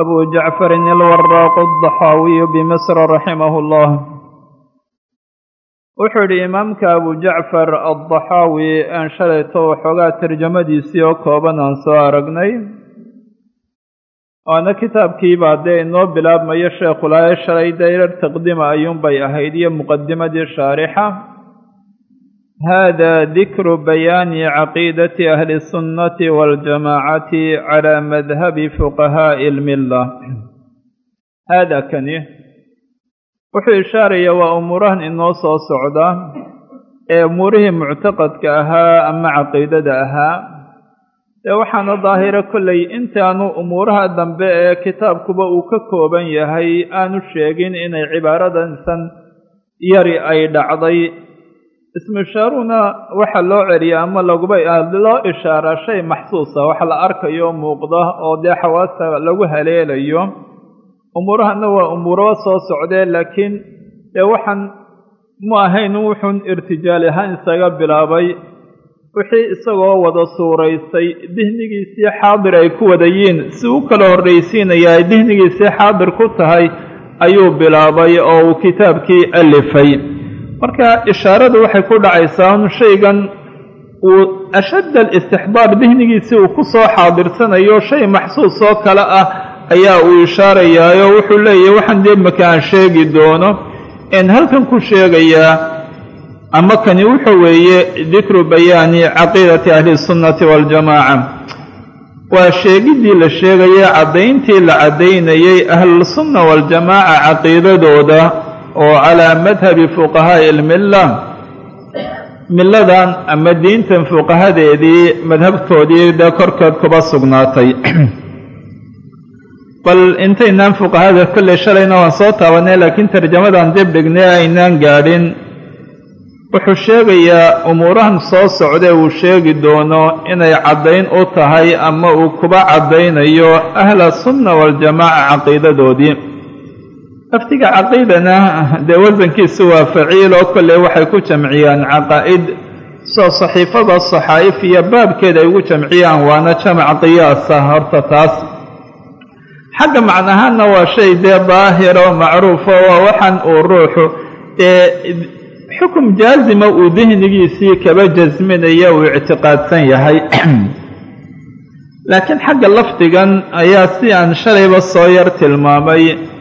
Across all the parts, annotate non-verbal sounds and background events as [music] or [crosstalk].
أبو جعفر الوراق الضحاوي بمصر رحمه الله wuxuu yidhi imaamka abu jacfar addaxaawi aan shalayto waxoogaa tarjamadiisii oo kooban aan soo aragnay waana kitaabkiibaa dee inoo bilaabmayo sheekhulaayo shalay dayrar taqdima ayuunbay ahayd iyo muqadimadii shaarixa hada dikru bayaani caqiidati ahli sunnati waljamaacati calaa madhabi fuqahaa'i almilla haada kani wuxuu ishaaraya waa umuurahan inoo soo socda ee umuurihii muctaqadka ahaa ama caqiidada ahaa dee waxaana daahira kollay intaanu umuuraha dambe ee kitaabkuba uu ka kooban yahay aanu sheegin inay cibaaradansan yari ay dhacday ismishaaruna waxa loo celiya ama laguba loo ishaaraa shay maxsuusa wax la arkayo muuqda oo dee xawaasta lagu haleelayo umuurahana waa umuuro soo socdee laakiin dee waxaan mu ahayn wuxuun irtijaal ahaan isaga bilaabay. Wixii isagoo wada suuraystay dihnigiisii xaadir ay ku wadayiin si u kala horraysiinaya ay dihnigiisii xaadir ku tahay ayuu bilaabay oo uu kitaabkii alifay marka ishaaradu waxay ku dhacaysaa shaygan uu ashadd alistixbaar dihnigiisii uu ku soo xaadirsanayo shay maxsuus oo kale ah ayaa uu ishaarayaayo. Wuxuu leeyahay waxaan dee maka aan sheegi doono een halkan ku sheegayaa ama kani wuxuu weeye dikru bayaani caqiidati ahli sunnati waaljamaaca waa sheegiddii la sheegaya caddayntii la caddaynayay ahlusunna waaljamaaca caqiidadooda oo calaa madhabi fuqahaa'i ilmilla milladan ama diintan fuqahadeedii madhabtoodii dee korkeed kuba sugnaatay. [clears throat] Bal intaynaan fuqahada kolley shalayna waan soo taabanay laakiin tarjamadan dib dhignay aynaan gaadhin. Wuxuu sheegayaa umuurahan soo socdee uu sheegi doono inay caddayn u tahay ama uu kuba caddaynayo ahla sunna waaljamaaca caqiidadoodii laftiga caqiidana dee wasankiisu waa faciil oo kolley waxay ku jamciyaan caqaa'id. Soo saxiifada saxaa'if iyo baabkeed ay ugu jamciyaan waana jamac qiyaasa horta taas. Xagga macnahaanna waa shay dee daahiro macruufo waa waxaan uu ruuxu dee xukum jaazima uu dihnigiisii kaba jasminaya uu ictiqaadsan yahay. [clears throat] Laakiin xagga lafdigan ayaa si aan shalayba soo yar tilmaamay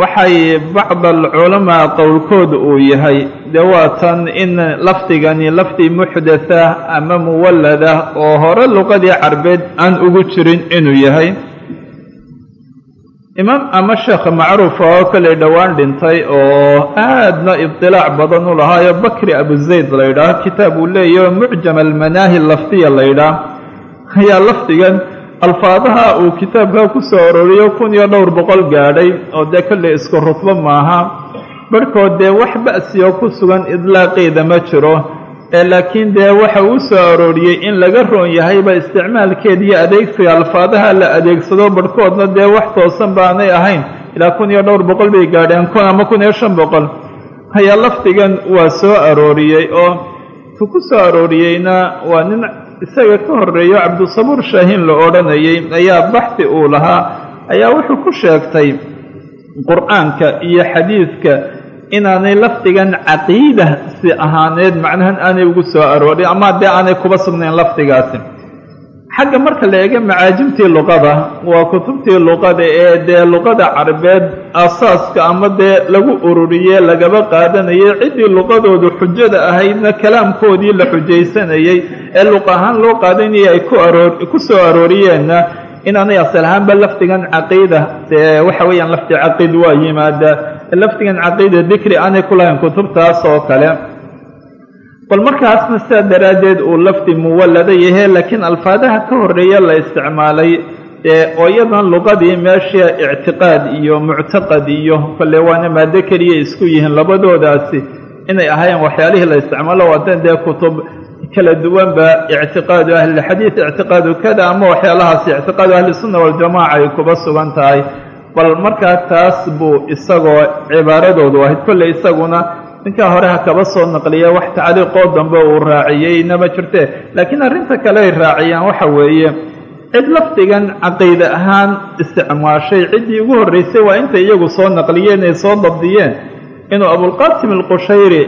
waxay bacd alculamaa qowlkooda uu yahay dee waa in lafdigani lafdi muxdatha ama muwallada oo hore luqadii carbeed aan ugu jirin inuu yahay. Imaam ama sheekh macruufa oo kale dhowaan dhintay oo aadna ibtilaac badan u lahaayo bakri abuzayd la ydhaah kitaab uu leeyaho mucjam almanaahi lafdiya la ydhaah ayaa lafdigan alfaadaha uu kitaabka ku soo ororiyo kun iyo dhowr boqol gaadhay oo dee kolley isku rutbo maaha. Barhkood dee wax ba'sioo ku sugan idlaaqeeda ma jiro ee laakiin dee waxa uu soo arooriyey in laga roon yahayba isticmaalkeeda iyo adeegsiga alfaadaha la adeegsado barhkoodna dee wax toosan baanay ahayn. Ilaa kun iyo dhowr boqol bay gaadheen kun ama kun iyo shan boqol. Ayaa lafdigan waa soo arooriyey oo tu ku soo arooriyeyna waa nin isaga ka horreeyo cabdisabuur shaahin la odhanayay ayaa baxdi uu lahaa ayaa wuxuu ku sheegtay qur'aanka iyo xadiidka inaanay lafdigan caqiida si ahaaneed macnahan aanay ugu soo aroorin ama dee aanay kuba sugnayn lafdigaasi xagga marka la eega macaajibtii luqada waa kutubtii luqada ee dee luqada carbeed asaaska ama dee lagu ururiyey lagaba qaadanayay ciddii luqadoodu xujada ahaydna kalaamkoodii la xujaysanayey ee luq ahaan loo qaadanayay ay ku soo arooriyeenna inaanay asal ahaanba lafdigan caqiida dee waxa weeyaan lafdi caqiid waa yimaada. Lafdigan caqiida dikri aanay ku lahayn kutubtaas oo kale bal markaasna sidaa daraaddeed uu lafdi muwallada yahe laakiin alfaadaha ka horreeya la isticmaalay dee oo iyadan luqadii meesha ictiqaad iyo muctaqad iyo kole waana maado keliya isku yihiin labadoodaasi inay ahaayeen waxyaalihii la isticmaalo waadan dee kutub kala duwanba ictiqaadu ahlilxadiid ictiqaadu kada ama waxyaalahaasi ictiqaadu ahlisunna waljamaca ay kuba sugan tahay. Bal markaa taas buu isagoo cibaaradoodu ahayd kolley isaguna ninkaa hore ha kaba soo naqliya wax tacliiqoo dambe uu raaciyey nama jirte. Laakiin arrinta kale ay raaciyaan waxa weeye cid lafdigan caqiide ahaan isticmaashay. Ciddii ugu horreysay waa intay iyagu soo naqliyeen ay soo dabdiyeen. Inuu abulqasim alqushayri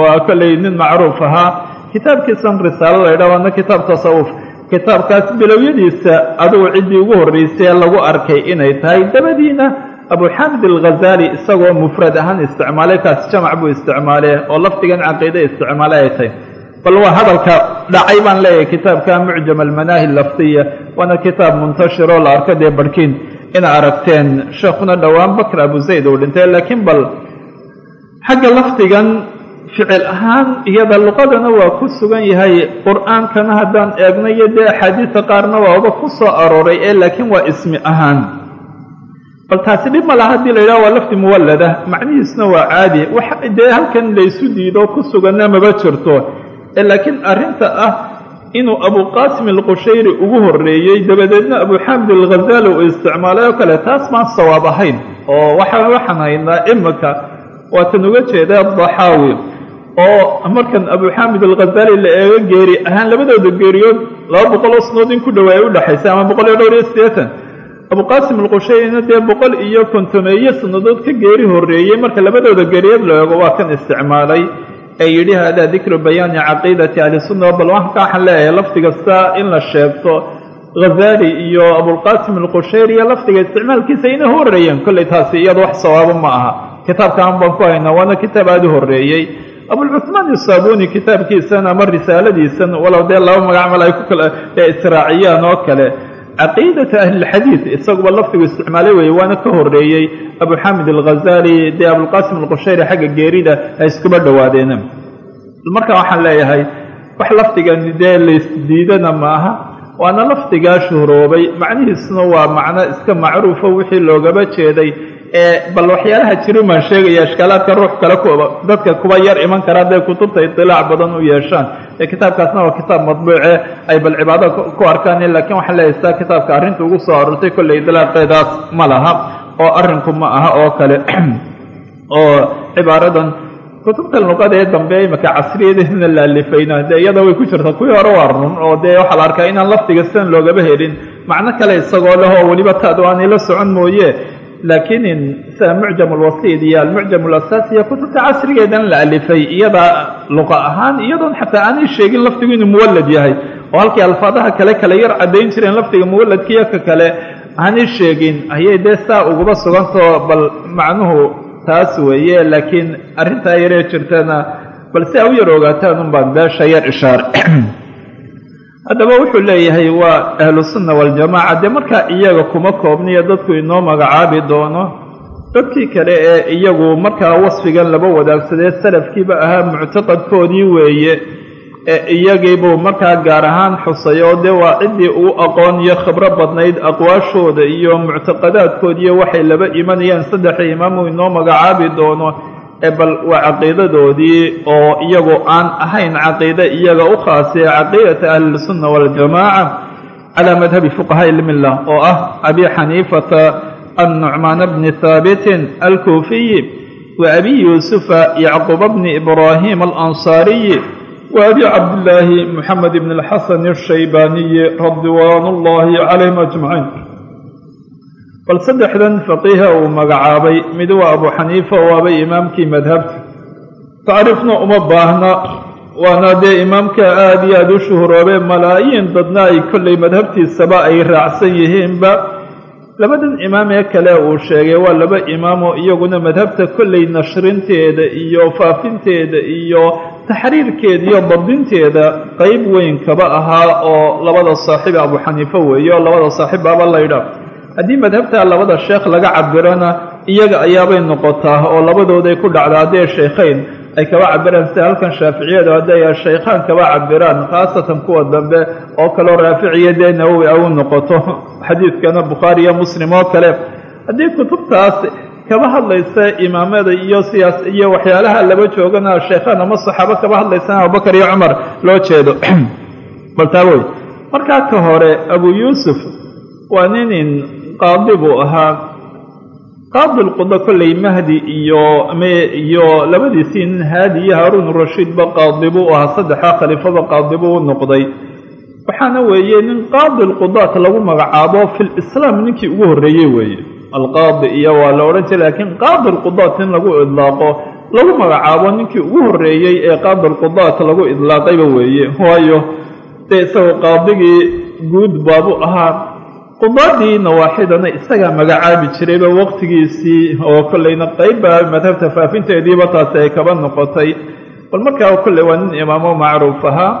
waa kollay nin macruuf ahaa kitaabkiisan risaalo la ydhaha waana kitaab tasawuf. Kitaabkaas bilowyadiisa adugu ciddii ugu horreysay lagu arkay inay tahay. Dabadiina abuxamid alghazali isagoo mufrad ahaan isticmaalay kaas jamac buu isticmaalee oo lafdigan caqiide isticmaalay ay tahay bal waa hadalka dhacay baan leeyahay kitaabka mucjam almanaahi lafdiya waana kitaab muntashiroo la arka dee barhkiin ina aragteen. Sheekhuna dhowaan bakr abu zayd uu dhintay laakiin bal xagga lafdigan ficil ahaan iyada luqadana waa ku sugan yahay qur'aankana haddaan eegno iyo dee axaadiista qaarna waaba ku soo arooray ee laakiin waa ismi ahaan bal taasi dhib ma laha haddii la yidhaha waa lafdi muwallada. Macnihiisna waa caadi. Wax dee halkan laysu diido ku suganna maba jirto. Laakiin arrinta ah inuu abuqaasim alqushayri ugu horreeyey dabadeedna abuxamid alghazali uu isticmaalay oo kale taas maan sawaab ahayn. Oo waxa waxaan haynaa imika waatan uga jeeda daxaawi oo markan abuxamid alghazali la eego geeri ahaan labadooda geeriyood laba boqoloo sanood in ku dhawaay u dhexaysa ama boqol iyo dhowr iyo siddeetan abuqaasim alqushayrina dee boqol iyo kontomeeyo sannadood ka geeri horreeyey marka labadooda geeriyood la eego waa kan isticmaalay. Ee yidhi haadaa dikru bayaani caqiidati ahlisunna bal waxka waxaan leeyahay lafdiga saa in la sheegto ghazali iyo abulqaasim alqushayri iyo lafdiga isticmaalkiisa inay horreeyeen. Kollay taasi iyada wax sawaabo ma aha. Kitaabkaan baan ku haynaa waana kitaab aada u horreeyey. Abulcuhmaan isaabuni kitaabkiisan ama risaaladiisan walow dee laba magac mal ay ku kala israaciyaan oo kale caqiidatu ahlilxadiid isaguba lafdigu isticmaalay weeye waana ka horreeyey abuxamid alghazali dee abulqaasim alqushayri xagga geerida ay iskuba dhowaadeen marka waxaan leeyahay wax lafdigan dee laysdiidana ma aha waana lafdigaa shuhroobay macnihiisuna waa macno iska macruufo wixii loogaba jeeday ee bal waxyaalaha baan sheegaya ishkaalaadka ruux kale dadka kuba yar iman kara hadday kutubta itilaac badan u yeeshaan. Ee kitaabkaasna waa kitaab madbuuce ay bal cibaado ku arkaan laakiin waxaan leeyahay saa kitaabka arrinta ugu soo arortay kolley idilaaqeedaas ma laha oo arrinku ma aha oo kale [clears throat] oo cibaaradan kutubta luqada ee dambe imaka casriyadeedna la alifayna dee iyada way ku jirta kuwii hore waa run oo dee waxaa la arkaa inaan lafdiga sidan loogaba helin. Macno kale isagoo leh oo weliba taadu aanay la socon mooye laakiin sida mucjam alwasiid iyo almucjam alasaas iyo kutubta casrigeedan la alifay iyada luqa ahaan iyadoon xataa aanay sheegin lafdigu inuu muwallad yahay oo halkii alfaadaha kale kale yar caddayn jireen lafdiga muwalladkiiyo ka kale aanay sheegin. Ayay dee saa uguba sugantao bal macnuhu taas weeye laakiin arrintaa yaree jirtana bal si a u yar ogaataan un baan beesha yar ishaare [clears throat] haddaba wuxuu leeyahay waa ahlusunna waljamaaca dee markaa iyaga kuma koobniyo dadku inoo magacaabi doono? Dadkii kale ee iyagu markaa wasfigan laba wadaagsadee salafkiiba ahaa muctaqadkoodii weeye ee iyagiibuu markaa gaar ahaan xusay oo dee waa ciddii ugu aqoon iyo khibro badnayd aqwaashooda iyo muctaqadaadkoodiiyo waxay laba imanayaan saddexa imaamuu inoo magacaabi doono bal waa caqiidadoodii oo iyagu aan ahayn caqiide iyaga u khaasiya caqiidata ahlisunna waljamaaca calaa madhabi fuqahaa ilmillah oo ah abi xaniifata annucmaan bni haabitin alkuufiyi wa abi yuusufa yacquba bni ibraahim alansaariyi wa abi cabdillaahi moxamed bn alxasan alshaybaaniyi ridwaan ullaahi calayhim ajmaciin bal saddexdan faqiiha uu magacaabay mid waa abu xaniifa waaba imaamkii madhabta. Tacriifna uma baahna waana dee imaamka aada iyo aada u shuhuroobee malaayiin dadna ay kollay madhabtiisaba ay raacsan yihiinba. Labadan imaam ee kale uu sheegay waa laba imaamoo iyaguna madhabta kollay nashrinteeda iyo faafinteeda iyo taxriirkeeda iyo dabdinteeda qeyb weyn kaba ahaa oo labada saaxiib abu xaniifa weeye oo labada saaxiib baaba laydha haddii madhabta labada sheekh laga cabirana iyaga ayaabay noqotaa oo labadooday ku dhacdaa haddee sheekhayn ay kaba cabiraan sida halkan shaaficiyadu hadday shaykhaan kaba cabiraan khaasatan kuwa dambe oo kaleo raaficiya dee nawowi au noqoto [laughs] xadiidkana bukhaari iyo muslim oo kale. Haddii kutubtaas kaba hadlaysa imaamada iyo siyaas iyo waxyaalaha laba joogana sheekhaan ama saxaabo kaba hadlaysana abubakar iyo cumar loo jeedo. Bal taa wey markaa ka hore abu yuusuf waa ninin qaadi buu ahaa. Qaadi lquda kolley mahdi iyo iyo labadiisii nin haadi iyo haaruun rashiidba qaadi buu ahaa saddexdaa khaliifaba qaadi buu u noqday. Waxaana weeye nin qaadi lqudaat lagu magacaabo fi lislaam ninkii ugu horreeyey weeye. Alqaadi iyo waa la odhan jiray laakiin qaadi lqudaat in lagu idlaaqo lagu magacaabo ninkii ugu horreeyey ee qaadi lqudaat lagu idlaaqayba weeye. Waayo dee isagoo qaadigii guud baabu ahaa qudaadii nawaaxidana isagaa magacaabi jirayba waqtigiisii oo kollayna qeybba madhabta faafinteediiba taasi ay kaba noqotay. Bal markaa kolley waa nin imaamo macruuf ahaa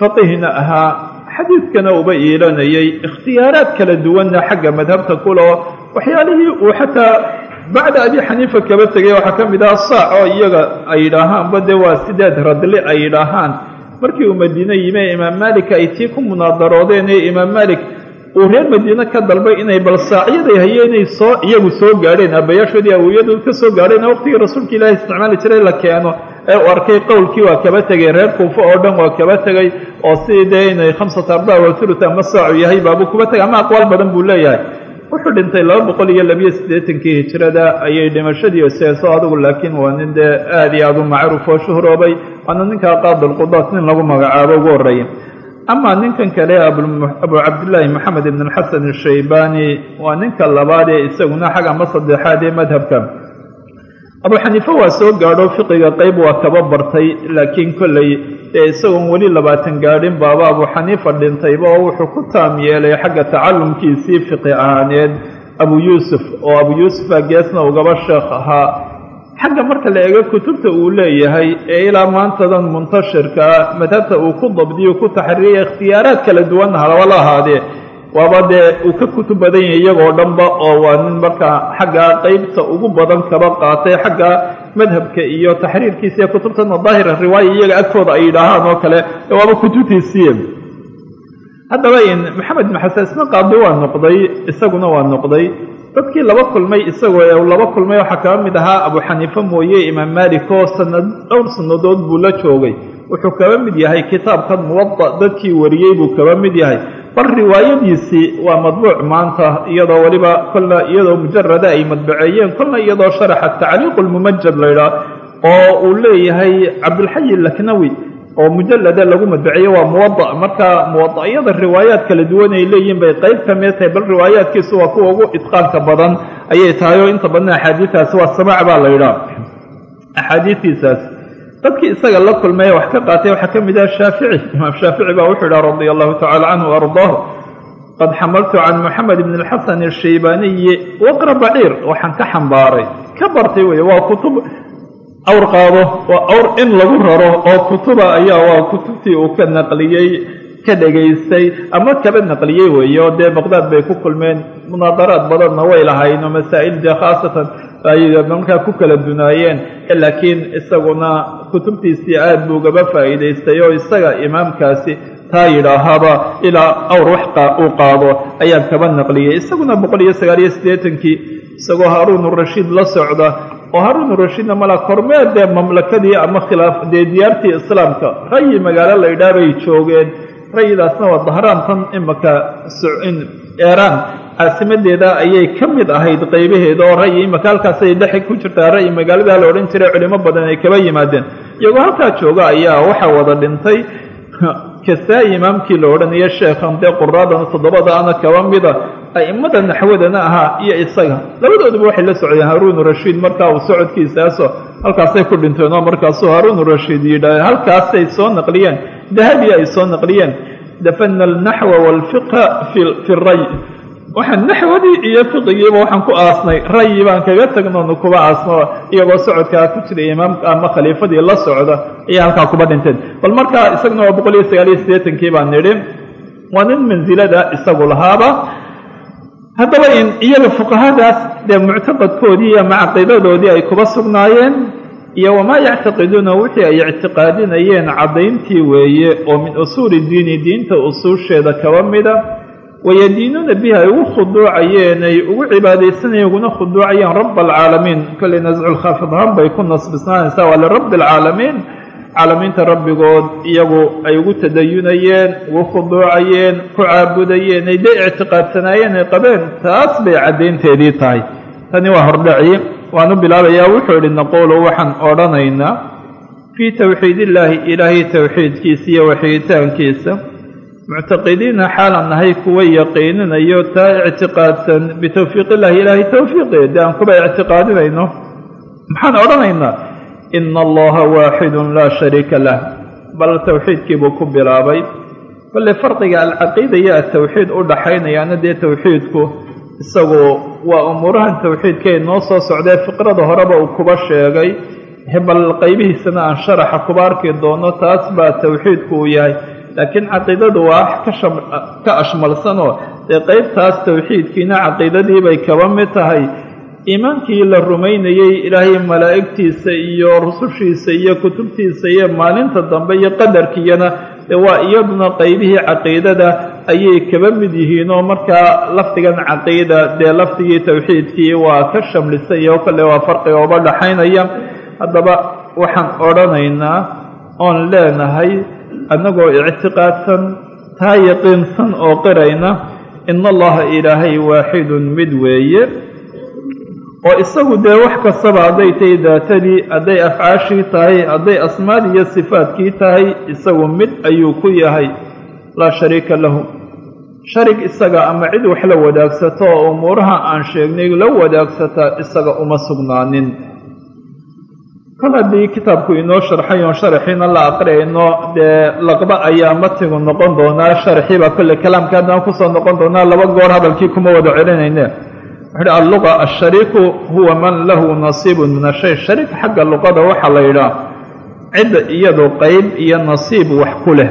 faqihna ahaa xadiidkana uba iilanayay ikhtiyaaraad kala duwanna xagga madhabta kuloo waxyaalihii uu xataa bacda abi xaniifa kaba tegay waxaa ka mid ah saac oo iyaga ay yidhaahaanba dee waa sideed radli ay yidhaahaan markii uu madiine yimi imaam maalik ay tii ku munaadaroodeen ee imaam maalik uu reer madiine ka dalbay inay bal saacyaday hayeenay soo iyagu soo gaadheen aabbayaashoodii awowyadu ka soo gaadheen waqtigii rasuulka ilaahi isticmaali jiray la keeno. Ee uu arkay qowlkii waa kaba tegay reer kuufo oo dhan waa kaba tegay oo sidii dee inay khamsata arbac wa thuluth ama saacu yahay baabuu kuba tegay ama aqwaal badan buu leeyahay. Wuxuu dhintay laba boqol iyo labiyo siddeetankii hijrada ayay dhimashadii seeso adigu laakiin waa nin dee aada iyo aada u macruuf oo shuhroobay waana ninkaa qaadilqudaat nin lagu magacaabo ugu horreeyay ama ninkan kale abu cabdillaahi moxamed ibn alxasan ashaybani waa ninka labaad ee isaguna xag ama saddexaad ee madhabka abu xaniife waa soo gaadho fiqiga qeyb waa kaba bartay laakiin kolley dee isagoon weli labaatan gaadhin baaba abu xaniifa dhintayba oo wuxuu ku taam yeelay xagga tacalumkiisii fiqi ahaaneed. Abu yuusuf oo abu yuusufa geesna ugaba sheekh ahaa xagga marka la eego kutubta uu leeyahay ee ilaa maantadan muntashirkaa madhabta uu ku dabdiyo ku taxriiriya ikhtiyaaraad kala duwanna halaba la ahaadee waaba dee uu ka kutub badan yahay iyagoo dhanba oo waa nin markaa xaggaa qeybta ugu badan kaba qaatay xagga madhabka iyo taxriirkiisa ee kutubtana daahira riwaaya iyaga agtooda ay yidhaahaan oo kale waaba kutubtiisiiya haddaba maxamed ibn xasan isna qaadi waa noqday isaguna waa noqday dadkii laba kulmay isagoo ee laba kulmay waxaa kaba mid ahaa abu xaniife mooye imaam maalik oo sanad dhowr sannadood buu la joogay. Wuxuu kaba mid yahay kitaabkan muwada dadkii wariyey buu kaba mid yahay. Bal riwaayadiisii waa madbuuc maanta iyadoo weliba kolna iyadoo mujarada ay madbaceeyeen kolna iyadoo sharaxa tacliiq lmumajad laydhaah oo uu leeyahay cabdulxayi laknawi oo mujalada lagu madbaceeye waa muwada marka muwada'yada riwaayaad kala duwan ay leeyihiin bay qeyb ka mid tahay bal riwaayaadkiisu waa kuwa ugu idqaanka badan. Ayay tahay oo inta badan axaadiistaasi waa samaac baa la yidhaah axaadiistiisaas dadkii isaga la kulmay wax ka qaatay waxaa ka mid ah shaafici. Imaam shaafici baa wuxuu yidhaha radia allahu tacala canhu waardaahu qad xamaltu can moxamed ibn alxasan ashaybaniyi waqra baciir. Waxaan ka xambaaray ka bartay wey waa kutub awr qaado waa awr in lagu raro oo kutuba ayaa waa kutubtii uu ka naqliyey ka dhegaystay ama kaba naqliyey weeye oo dee baqdaad bay ku kulmeen munaadaraad badanna way lahayn oo masaa'il dee khaasatan ay markaa ku kala dunaayeen. Laakiin isaguna kutubtiisii aad buu gaba faa'iidaystay oo isaga imaamkaasi taa yidhaahaba ilaa awr wax uu qaado. Ayaan kaba naqliyey isaguna boqol iyo sagaal iyo siddeetankii isagoo haaruun urashiid la socda oo haaruun urashiidna mala kormeer dee mamlakadii ama khilaaf dee diyaartii islaamka. Rayi magaalo la ydhaa bay joogeen. Rayidaasna waa dahraantan imaka eeraan. Caasimadeeda ayay ka mid ahayd qaybaheeda oo rayi imaka halkaasay dhex ku jirtaa rayi magaalada la odhan jiray culimo badan ay kaba yimaadeen. Iyagoo halkaa jooga ayaa waxaa wada dhintay kastaa imaamkii la odhanaya sheekhan dee quraadana toddobada ana kaba mida a'immada naxwadana ahaa iyo isaga labadooduba waxay la socdeen haaruun rashiid markaa uu socodkiisaaso halkaasay ku dhinteen oo markaasuu haaruun rashiid yidhaah halkaasay soo naqliyeen dahabi ay soo naqliyeen dafana alnaxwa waalfiqa fi ray waxaan naxwadii iyo fiqigiiba waxaan ku aasnay rayi baan kaga tagnoonu kuba aasno iyagoo socodkaa ku jira imaamka ama khaliifadii la socda ayaa halkaa kuba dhinteen. Bal markaa isaguna waa boqol iyo sagaal iyo siddeetankii baan nidhi waa nin mansilada isagu lahaaba. Haddaba in iyaga fuqahadaas dee muctaqadkoodii ama caqiidadoodii ay kuba sugnaayeen iyo wamaa yactaqiduuna wixii ay ictiqaadinayeen caddayntii weeye oo min usuuli diini diinta usuusheeda kaba mida wayadiinuuna bihi ay ugu khuduucayeen ay ugu cibaadaysanayeen uguna khuduucayeen raba alcaalamiin kolley nasculkhaafidhaan bay ku nasbisnaanaysaa waa lirabbi alcaalamiin caalamiinta rabbigood iyagu ay ugu tadayunayeen ugu khuduucayeen ku caabudayeen ay dee ictiqaadsanaayeen ay qabeen. Taas bay caddaynteedii tahay. Tani waa hordhaci waanu bilaabayaa wuxuu idhi naquulu waxaan odhanaynaa fii towxiid illaahi ilaahay towxiidkiisa iyo waxiitaankiisa muctaqidiina xaalan nahay kuwa yaqiininayo taa ictiqaadsan bitowfiiq illaahi ilaahay towfiiqi dee aan kuba ictiqaadinayno maxaan odhanaynaa? Ina allaha waaxidun laa shariika lah. Bal towxiidkii buu ku bilaabay. Kolle farqiga alcaqiida iyo atowxiid u dhaxaynayaana dee towxiidku isagu waa umuurahan towxiidkay noo soo socdee fiqrada horeba uu kuba sheegay. Bal qaybihiisana aan sharaxa kuba arki doono taas baa towxiidku uu yahay laakiin caqiidadu waa wax ka ashmalsanoo. Dee qeybtaas towxiidkiina caqiidadiibay kaba mid tahay. Iimaankii la rumaynayey ilaahay malaa'igtiisa iyo rusushiisa iyo kutubtiisa iyo maalinta dambe iyo qadarkiiyana dee waa iyaduna qeybihii caqiidada ayay kaba mid yihiin oo markaa lafdigan caqiida dee lafdigii towxiidkii waa ka shamlisay oo kale waa farqiga uba dhaxaynaya. Haddaba waxaan odhanaynaa oon leenahay annagoo ictiqaadsan taa yaqiinsan oo qirayna ina allaha ilaahay waaxidun mid weeye. oo isagu dee wax kastaba hadday tahay daatadii hadday afcaashii tahay hadday asmaadii iyo sifaadkii tahay isagu mid ayuu ku yahay. Laa shariika lahu. Sharig isaga ama cid wax la wadaagsato oo umuuraha aan sheegnay la wadaagsataa isaga uma sugnaanin kol haddii kitaabku inoo sharxay oon sharaxiina la aqriyayno dee laqba ayaa matigu noqon doonaa? Sharxiiba kolle kalaamka haddaan ku soo noqon doonaa laba goor hadalkii kuma wada celinayne wuxu uhi alluqa ashariiku huwa man lahu nasiibun min ashay shariik xagga luqada waxaa la yidhaah cidda iyadu qeyb iyo nasiib wax ku leh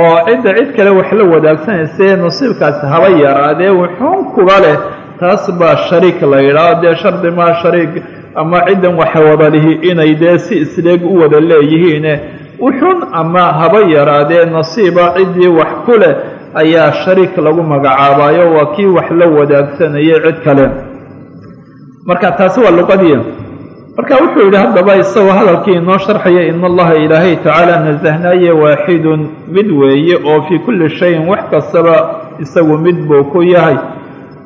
oo cidda cid kale wax la wadaagsanaysae nasiibkaasi haba yaraadee wuxuun kuba leh. Taas baa shariik la yidhaah dee shardi maa shariik ama ciddan waxa wada inay dee si isleeg u wada leeyihiine wuxuun ama haba yaraadee nasiiba ciddii wax ku leh ayaa shariik lagu magacaabayo waa kii wax la wadaagsanayay cid kale. Marka taasi waa luqadii. Marka wuxuu yidhi haddaba isagoo hadalkii inoo sharxaya ina allaha ilaahay tacaala nasahnaaye waaxidun mid weeye oo fii kulli shayin wax kastaba isagu mid buu ku yahay.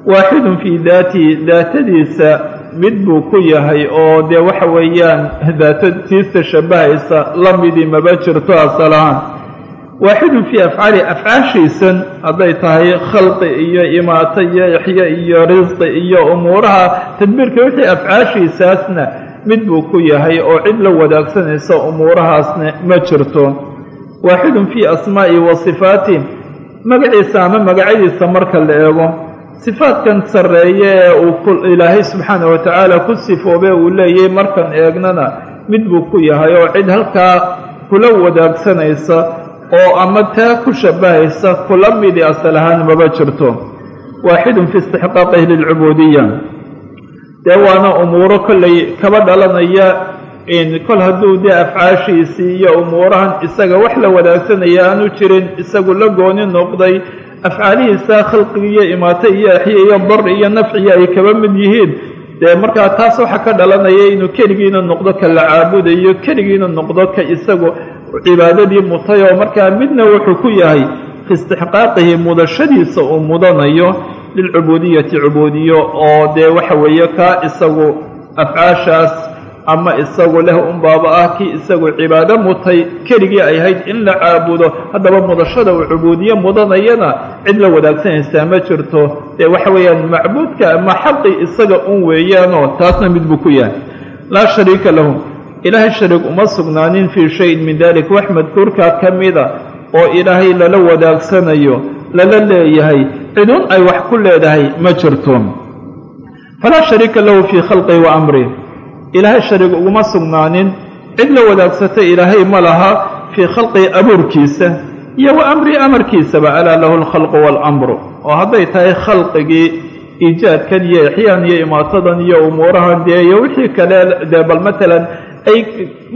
Waaxidun fii daatihi daatadiisa mid buu ku yahay oo dee waxa weeyaan daatatiisa shabahaysa la midii maba jirto asal ahaan waaxidun fii afcaali afcaashiisan hadday tahay khalqi iyo imaato iyo ixyo iyo risqi iyo umuuraha. Tadbiirka wixii afcaashiisaasna mid buu ku yahay oo cid la wadaagsanaysa umuurahaasna ma jirto. Waaxidun fii asmaa'i wa sifaati magaciisa ama magacyadiisa marka la eego sifaadkan sarreeye ee uu ilaahay subxaana wa tacaala ku sifoobe uu leeyahay markan eegnana mid buu ku yahay oo cid halkaa kula wadaagsanaysa oo ama taa ku shabahaysa kula midi asal ahaan maba jirto. Waaxidun fi istixqaaqihi lilcubuudiya dee waana umuuro kollay kaba dhalanaya kol hadduu dee afcaashiisii iyo umuurahan isaga wax la wadaagsanaya aanu jirin isagu la gooni noqday afcaalihiisa khalqiga iyo imaato iyo axye iyo dar iyo nafciya ay kaba mid yihiin. Dee markaa taas waxaa ka dhalanaya inuu keligiina noqdo ka la caabudayo keligiina noqdo ka isagu cibaadadii mutay oo markaa midna wuxuu ku yahay fi istixqaaqihi mudashadiisa uu mudanayo lilcubuudiyati cubuudiyo oo dee waxa weeye kaa isagu afcaashaas ama isagu leh unbaaba ah kii isagu cibaado mutay keligii ay ahayd in la caabudo. Haddaba mudashada uu cubuudiye mudanayana cid la wadaagsanaysaa ma jirto. Dee waxa weeyaan macbuudka ama xaqi isaga un weeyaanoo taasna mid buu ku yahay. Laa shariika lahu. Ilaahay shariik uma sugnaanin fii shayin min dalik wax madkuurkaa ka mida oo ilaahay lala wadaagsanayo lala leeyahay cidun ay wax ku leedahay ma jirto. Falaa shariika lahu fii khalqi wa amri ilaahay shariik uguma sugnaanin. Cid la wadaagsata ilaahay ma laha fii khalqi abuurkiisa iyo wa amri amarkiisaba alaa lahu alkhalqu waalamru oo hadday tahay khalqigii iijaadkan iyo ixyaan iyo imaatadan iyo umuurahan dee iyo wixii kale dee bal matalan ay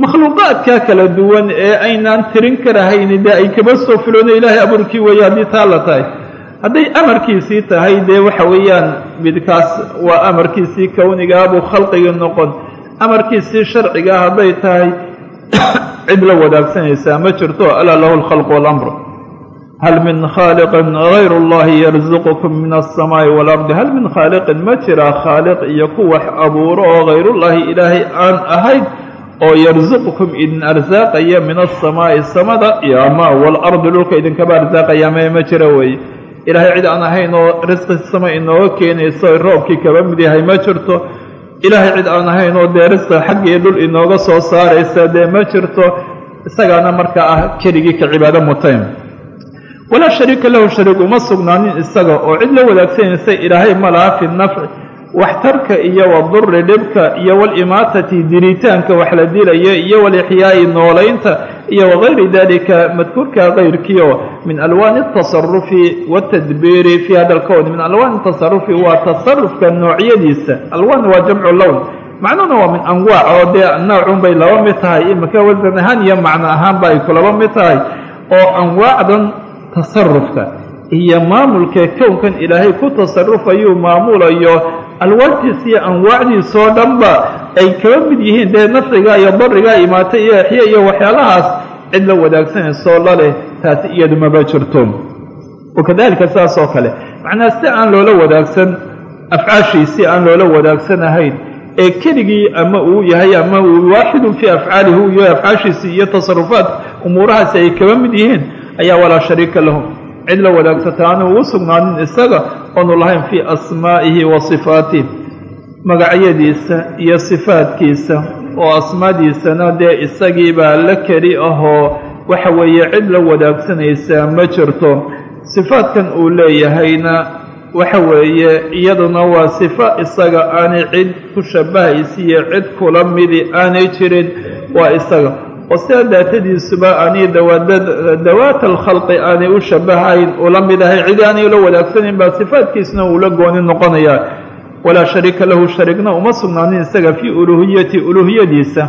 makhluuqaadka kala duwan ee aynaan tirin karahayni dee ay kaba soo filoono ilaahay abuurkii weeye haddii taa la tahay. Hadday amarkiisii tahay dee waxa weeyaan midkaas waa amarkiisii kownigaabuu khalqigii noqon amarkiisii sharcigaa hadday tahay [coughs] cid la wadaagsanaysaa ma jirto alaa lahu alkhalqu waalamr hal min khaaliqin gayru اllahi yarzuqukum min alsamaa'i waalardi hal min khaaliqin ma jiraa khaaliq iyo ku wax abuuro oo hayrullaahi ilaahay aan ahayn oo yarsuqukum idin arsaaqaya min asamaa'i samada iyo ama waalardi dhulka idinkaba arsaaqaya ma ma jira weeye ilaahay cid aan ahayn oo risqi sama inooga keenayso roobkii kaba mid yahay ma jirto ilaahay cid aan ahayn oo dee risqi xaggii dhul inooga soo saaraysa dee ma jirto isagaana markaa ah keligii ka cibaado mutayn. Walaa shariika lahu shariik uma sugnaanin isaga oo cid la wadaagsanaysa ilaahay ma laha fi nafci waxtarka iyo wadurri dhibka iyo walimaatati diritaanka wax la dilaya iyo walixyaa'i noolaynta iyo wagayri dalika madkuurka kayrkiio min alwaani atasarufi watadbiiri fii hada alkown min alwaani tasarufi waa tasarufka noocyadiisa. Alwaan waa jamcu lown macnuhuna waa min anwaac oo dee noocun bay laba mid tahay imika wasan ahaan iyo macno ahaanba ay kulaba mid tahay oo anwaacdan tasarufka iyo maamulka kownkan ilaahay ku tasarufayuu maamulayo alwaantiisa iyo anwaacdiisoo dhanba ay kaba mid yihiin dee nafciga iyo dariga imaata iyo exya iyo waxyaalahaas cid la wadaagsanayso laleh taasi iyadu maba jirto. Wakadalika saas oo kale. Macnaa si aan loola wadaagsan afcaashiisi aan loola wadaagsan ee keligii ama uu yahay ama uu waaxidun fii afcaalihi uu yahay afcaashiisi iyo tasarufaat umuurahaasi ay kaba mid yihiin ayaa walaa shariika lahu cid la wadaagsata aanu ugu sugnaanin isaga oonu lahayn fii asmaa'ihi wa sifaatih magacyadiisa iyo sifaadkiisa oo asmaadiisana dee isagiibaa la keli ahoo waxa weeye cid la wadaagsanaysaa ma jirto. Sifaadkan uu leeyahayna waxa weeye iyaduna waa sifo isaga aanay cid ku shabahaysiiyo cid kula midi aanay jirin waa isaga oo sidaa daatadiisuba aanay dawaat alkhalqi aanay u shabahayn ula mid ahay cid aanay ula wadaagsanin baa sifaadkiisna uula gooni noqonayaa. Walaa shariika lahu shariigna uma sugnaanin isaga fii uluuhiyati uluuhiyadiisa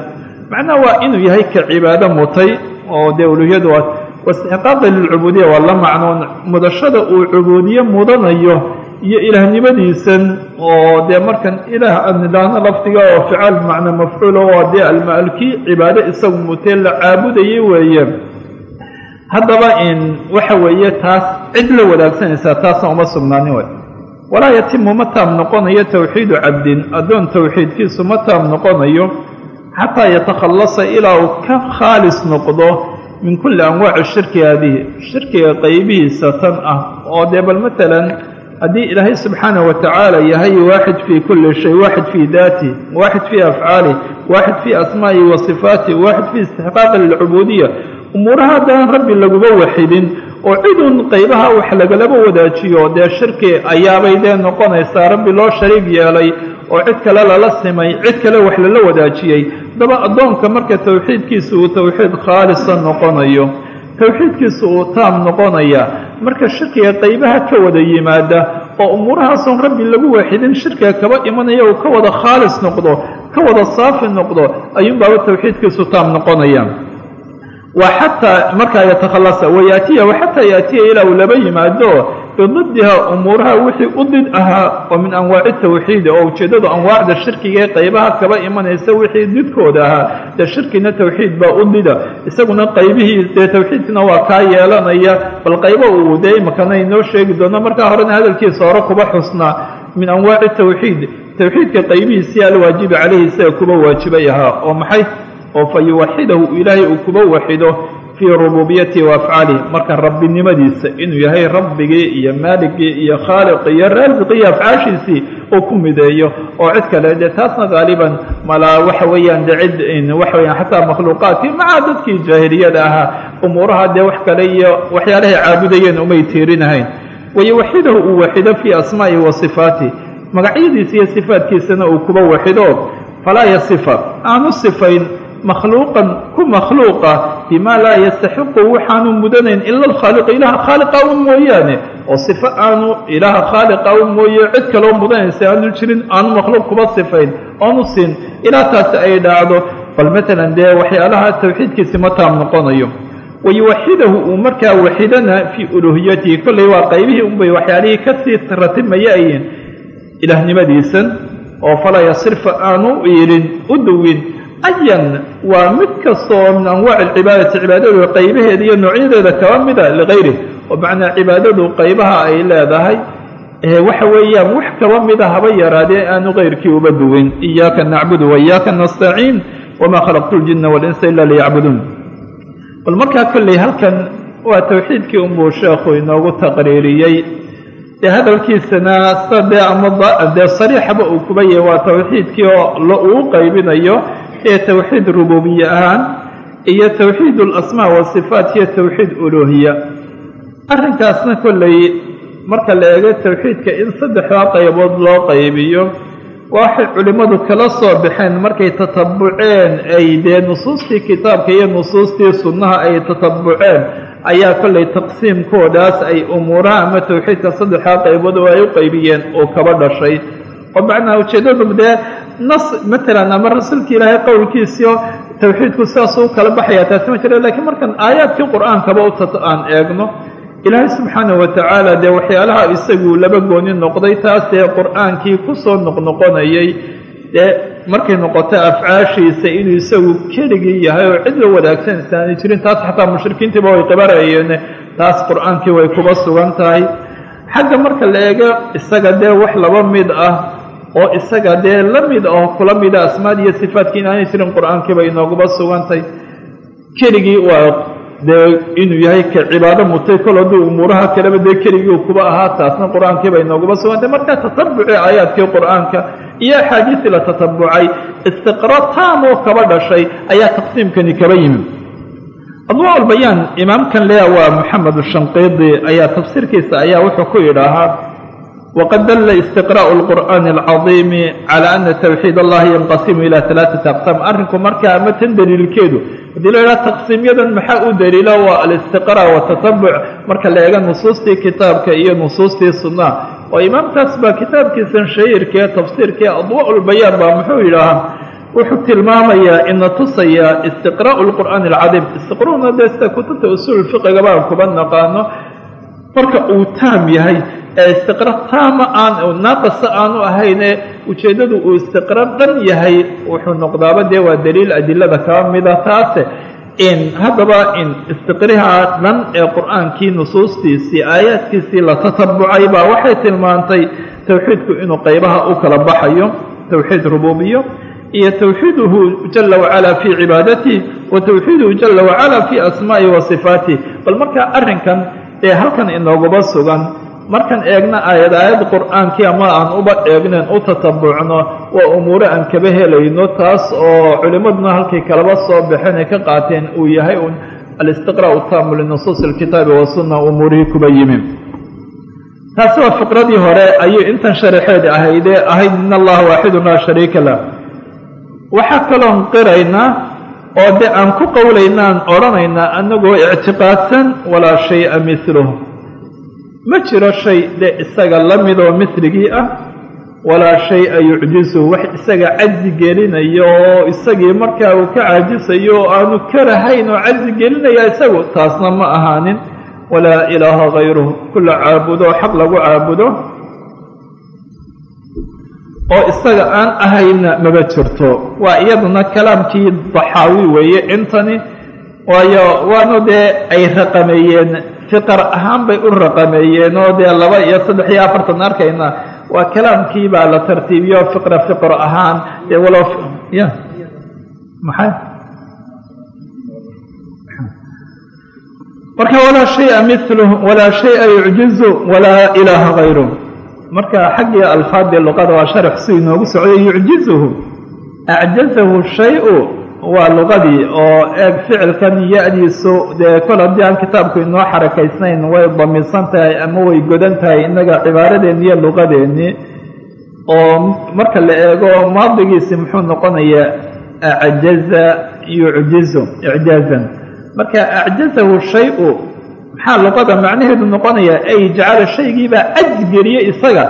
macnaha waa inuu yahay ka cibaado mutay oo dee uluuhiyadu waa waistixqaaqi lilcubuudiya waa la macnoon. Mudashada uu cubuudiye mudanayo iyo ilaahnimadiisan oo dee markan ilaah aan nidhaahno lafdiga oo ficaal macna mafcuulo waa dee almaalkii cibaado isagu mutee la caabudayay weeye. Haddaba in waxa weeye taas cid la wadaagsanaysaa taasna uma sugnaanin way walaa yatimu ma taam noqonayo towxiidu cabdin addoon towxiidkiisu ma taam noqonayo xataa yatakhallasa ilaa uu ka khaalis noqdo min kulli anwaaci shirki haadihi shirkiga qaybihiisa tan ah. Oo dee bal matalan haddii ilaahay subxaanah wa tacaala yahay waaxid fii kulli shay waaxid fii daatih waaxid fii afcaalih waaxid fii asmaa'ihi wa sifaatih waaxid fii istixqaaqi lilcubuudiya umuuraha haddaan rabbi laguba waxidin oo cidun qaybaha wax lagalaba wadaajiyo dee shirki ayaabay dee noqonaysaa rabbi loo shariig yeelay oo cid kale lala simay cid kale wax lala wadaajiyey haddaba addoonka marka towxiidkiisa uu towxiid khaalisa noqonayo towxiidkiisa uu taam noqonaya. Marka shirkiga qaybaha ka wada yimaada oo umuurahaasoon rabbi lagu waaxidin shirkiga kaba imanaya uu ka wada khaalis noqdo ka wada saafi noqdo ayuunbaaba towxiidkiisu taam noqonaya. Wa xataa markaa yatakhallasa wayaatiya waxataa yaatiya ilaa uu laba yimaado bididdiha umuuraha wixii u did ahaa oo min anwaaci tawxiidi oo ujeeddadu anwaacda shirkiga ee qaybaha kaba imanaysa wixii didkooda ahaa dee shirkina tawxiid baa u dida. Isaguna qaybihii dee tawxiidkina waa kaa yeelanaya bal qaybo uu dee imakana inoo sheegi doono markaa horena hadalkiisa hore kuba xusnaa. Min anwaaci tawxiid tawxiidka qaybihiisii alwaajibi calayhi isaga kuba waajibay ahaa oo maxay? Oo fa yuwaxidahu ilaahay uu kuba waxido fii rububiyatihi wa afcaalihi marka rabbinimadiisa inuu yahay rabbigii iyo maaligii iyo khaaliqii iyo raasiqii afcaashiisii uu ku mideeyo oo cid kale dee taasna haaliban malaa waxa weeyaan de cid waxa weyaan xataa makhluuqaadkii maca dadkii jaahiliyada ahaa umuuraha dee wax kale iyo waxyaalahay caabudayeen umay tiirinahayn wayuwaxidahu uu waxido fii asmaa'ihi wa sifaatih magacyadiisa iyo sifaatkiisana uu kuba waxido. Falaa yasifa. Aanu sifayn makhluuqan ku makhluuqa bimaa laa yastaxiqu waxaanu mudanayn ila alkhaaliq ilaaha khaaliqa un mooyaane oo sifo aanu ilaaha khaaliqa un mooye cid kaloo mudanaysa aanu jirin aanu makhluuq kuba sifayn oonu siin ilaa taasi ay dhacdo bal matalan dee waxyaalaha tawxiidkiisi ma taam noqonayo. Wayuwaxidahu uu markaa waxidana fii uluuhiyatihi kollay waa qaybihii unbay waxyaalihii ka sii ratimaya ayiin ilaahnimadiisan oo falaa yasirfa aanu iilin u duwin ayan waa mid kasta oo min anwaaci alcibaadati cibaadadu qaybaheeda iyo noocyadeeda kaba mida ligayrih oo macnaa cibaadadu qaybaha ay leedahay waxa weeyaan wax kaba mida haba yaraadee aanu kayrkii uba duwin iyaaka nacbudu wa iyaaka nastaciin wamaa khalaqtu ljina walinsa ila liyacbuduun bal markaa kolley halkan waa towxiidkii unbuu sheekhu inoogu taqriiriyey. Dee hadalkiisana sade ama dee sariixaba uu kuba yahay waa towxiidkii oo uu qaybinayo ee towxiid rububiye ahaan iyo towxiid alasmaa wasifaat iyo towxiid uluuhiya arrinkaasna kolley marka la eego towxiidka in saddexdaa qaybood loo qaybiyo waxay culimmadu kala soo baxeen markay tatabuceen ay dee nusuustii kitaabka iyo nusuustii sunnaha ay tatabuceen. Ayaa kollay taqsiimkoodaas ay umuuraha ama towxiidka saddexdaa qaybood oo ay u qaybiyeen oo kaba dhashay. Oo macnaa ujeeddadu dee nas matalan ama rasuulka ilaahay qowlkiisio towxiidku sidaasuu kala baxayaa taasi ma jira lakiin markaan aayaadkii qur'aankaba aan eegno ilaahay subxaanah wa tacaala dee waxyaalaha isagu laba gooni noqday taasee qur'aankii ku soo noqnoqonayay dee markay noqoto afcaashiisa inuu isagu keligii yahay oo cid la wadaagsan isaanay jirin taas xataa mushrikiintiiba way qabarayeen taas qur'aankii way kuba sugan tahay. Xagga marka la eego isaga dee wax laba mid ah oo isaga dee la mid ah kula mida asmaad iyo sifaadkii inaanay jirin qur'aankiiba inooguba sugantahay keligii waa dee inuu yahay ka cibaado mutay kol hadduu umuuraha kaleba dee keligii kuba ahaa taasna qur'aankiiba inooguba sugantay. Markaa tatabuci aayaadkii qur'aanka iyo axaadiistii la tatabucay istiqra taamoo kaba dhashay ayaa taqsiimkani kaba yimi adwaa ulbayaan imaamkan lea waa moxamed shanqiidi ayaa tafsiirkiisa ayaa wuxuu ku yidhaahaa waqad dalla istiqraa'u alqur'aani alcadiimi cala ana tawxiid allahi yanqasimu ila alaaati aqsaam arrinku markaa ama tan daliilkeedu haddii la yidhaha taqsiimyadan maxaa u daliila waa alistiqraa' watatabuc marka la eega nusuustii kitaabka iyo nusuustii sunnaha oo imaamkaas baa kitaabkiisan shahiirkee tafsiirkee adwaa ulbayaan baa muxuu yidhaahaa wuxuu tilmaamayaa ina tusayaa istiqraa'u lqur'aani alcadiim istiqruuna dee sida kutubta usuul fiqiga baan kuba naqaano marka uu taam yahay istiqra taama aan naaqasa aanu ahayne ujeeddadu uu istiqra dhan yahay wuxuu noqdaaba dee waa daliil adilada kaba mida taase. In haddaba in istiqriha dhan ee qur'aankii nusuustiisii aayaadkiisii la tatabucay baa waxay tilmaantay towxiidku inuu qaybaha u kala baxayo towxiid rububiyo iyo towxiiduhu jala wacala fii cibaadatihi wa towxiiduhu jala wacala fii asmaa'ihi wa sifaatih bal markaa arrinkan ee halkan inooguba sugan markaan eegna aayad aayad qur'aankii ama aan uba eegnen u tatabucno waa umuure aan kaba helayno taas oo culimmaduna halkay kalaba soo baxeen ay ka qaateen uu yahay un alistiqraa'u taamu linusuusi alkitaabi wasunna umuurihii kuba yimi taasi waa fiqradii hore ayuu intan sharaxeed ahaydee ahayd in allaha waaxidun laa shariika lah. Waxaa kaloon qiraynaa oo de aan ku qowlaynaan odhanaynaa annagoo ictiqaadsan walaa shaya miluh ma jiro shay dee isaga la midoo misligii ah? Walaa shaya yucjizuhu wax isaga cajzi gelinayo oo isagii markaa uu ka caajisayo oo aanu karahayn oo cajzi gelinaya isagu taasna ma ahaanin. Walaa ilaaha hayruhu kula caabudo xaq lagu caabudo. Oo isaga aan ahayna maba jirto. Waa iyaduna kalaamkii daxaawi weeye intani. Waayo waanu dee ay raqameeyeen fiqar ahaan bay u raqameeyeen oo dee laba iyo saddex iyo afartan arkayna waa kalaamkii baa la tartiibiyo fiqra fiqr ahaan dee walow ya maxay? Marka walaa shaya miluh walaa shaya yucjizu walaa ilaaha hayruh marka xaggii alfaadii luqada waa sharax si inoogu socday yucjizuhu acjazahu shay-u waa luqadii oo eeg ficilkan ya-diisu dee kol haddii aan kitaabku inoo xarakaysnayn way damisan tahay ama way godan tahay innaga cibaaradeenni iyo luqadeennii oo marka la eego maadigiisi muxuu noqonayaa acjaza yucjizu icjaazan marka acjazahu shay-u maxaa luqada macnaheedu noqonayaa ay jacala shaygiibaa cajgeliye isaga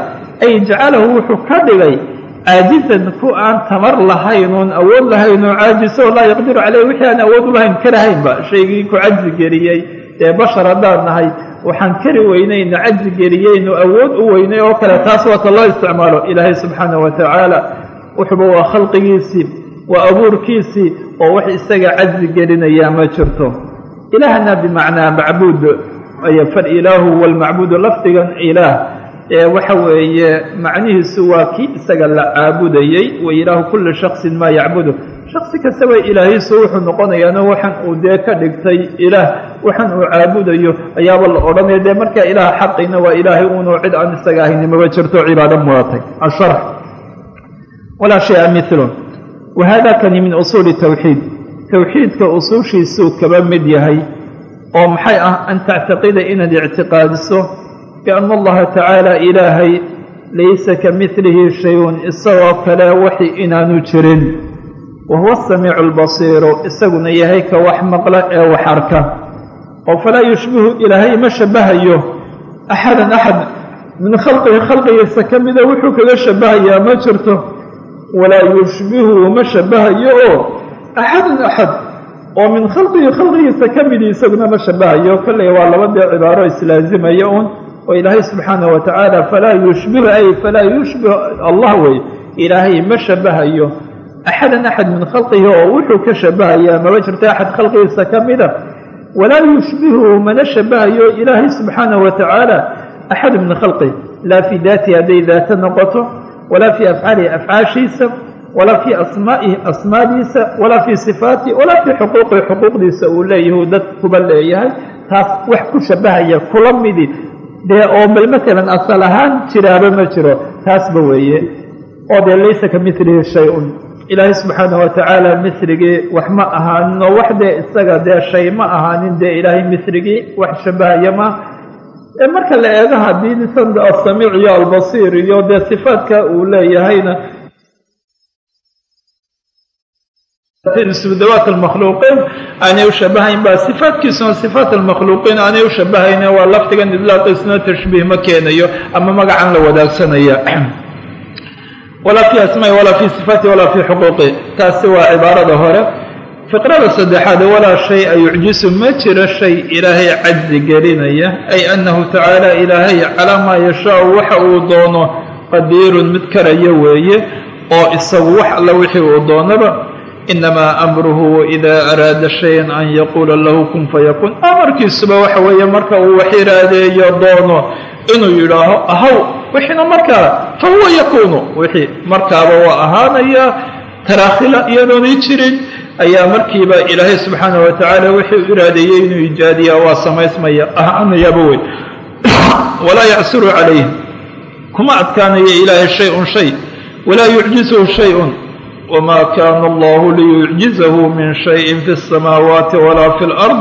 ay jacalahu wuxuu ka dhigay caajizan ku aan tamar lahayn oon awood lahayn oo caajiso laa yaqdiru caleyh wixii aan awood u lahayn karahaynba shaygii ku cajzi geliyey dee bashar haddaan nahay waxaan kari weynayna cajzi geliyeynu awood u weynay oo kale taas waata loo isticmaalo. Ilaahay subxaana wa tacaala wuxuuba waa khalqigiisii waa abuurkiisii oo wax isaga cajzi gelinayaa ma jirto. Ilaahna bimacnaa macbuud ay falilaahu walmacbuudu lafdigan ilaah ee waxa weeye macnihiisu waa kii isaga la caabudayey wa ilaahu kulli shaksin maa yacbudu. Shaksi kastaba ilaahiisu wuxuu noqonayaano waxan uu dee ka dhigtay ilaah waxan uu caabudayo ayaaba la odhanaya dee markaa ilaah xaqiina waa ilaahay uunoo cid aan isaga ahayni maba jirto cibaado mudatay asharx. Walaa shaya milun wa kani min usuuli tawxiid. Towxiidka usuushiisuu kaba mid yahay oo maxay ah an tactaqida inaad ictiqaadiso bianna allaha tacaala ilaahay laysa ka midlihi shayun isagoo kale waxi inaanu jirin wa huwa asamiicu albasiiru isaguna yahay ka wax maqla ee wax arka oo falaa yushbihu ilaahay ma shabahayo axadan axad min khalqihi khalqigiisa ka mida wuxuu kaga shabahayaa ma jirto walaa yushbihu ma shabahayo oo axadun axad oo min khalqihi khalqigiisa ka midi isaguna ma shabahayo kolley waa laba cibaaro islaazimaya uun oo ilaahay subxaanah wa tacaala falaa yushbihu ay falaa yushbihu allah wey ilaahay ma shabahayo axadan axad min khalqihi oo wuxuu ka shabahayaa maba jirto axad khalqigiisa ka mida walaa yushbihu mana shabahayo ilaahay subxaanah wa tacaala axad min khalqihi laa fii daatihi hadday daata noqoto walaa fii afcaalihi afcaashiisa walaa fii asmaa'ihi asmaadiisa walaa fii sifaatihi walaa fii xuquuqihi xuquuqdiisa uu leeyahay dad kuba leeyahay taas wax ku shabahaya kula midi dee oo bal matalan asal ahaan jiraaba ma jiro taasba weeye. Oo dee laysa ka milihi shay-un. Ilaahay subxaanah wa tacaala misrigii wax ma ahaanin oo wax dee isaga dee shay ma ahaanin dee ilaahay misrigii wax shabahaya ma. Ee marka la eego haddii nisan asamiic iyo albasiir iyo dee sifaadka uu leeyahayna dawaat almakhluuqiin aanay u shabahayn ba sifaadkiisuna sifaat almakhluuqiin aanay u shabahayn waa lafdigan idlaaqiisuna tashbiih ma keenayo ama magacan la wadaagsanaya walaa fii asmaai walaa fii sifaati walaa fii xuquuqi taasi waa cibaarada hore fiqrada saddexaad walaa shay a yucjisu ma jiro shay ilaahay cajzi gelinaya ay annahu tacaala ilaahay calaa maa yashaau waxa uu doono qadiirun mid karaya weeye oo isagu wax alla wixii uu doonaba inamaa amruhu idaa araada shayan an yaquula lahu kun fayakun amarkiisuba waxa weeye marka uu wax iraadeeyo doono inuu yidhaaho ahaw wixiina markaa fa huwa yakuunu wixii markaaba waa ahaanaya taraakhila iyadoonay jirin ayaa markiiba ilaahay subxaana wa tacaala wixii u iraadeeyey inuu ijaadiyaa waa samaysmaya ahaanayaaba wey walaa yacsuru calayh kuma adkaanaya ilaahay shay-un shay walaa yucjizuhu shay-un wma kana allahu liyucjizahu min shayin fi اsamaawaati walaa fi اlard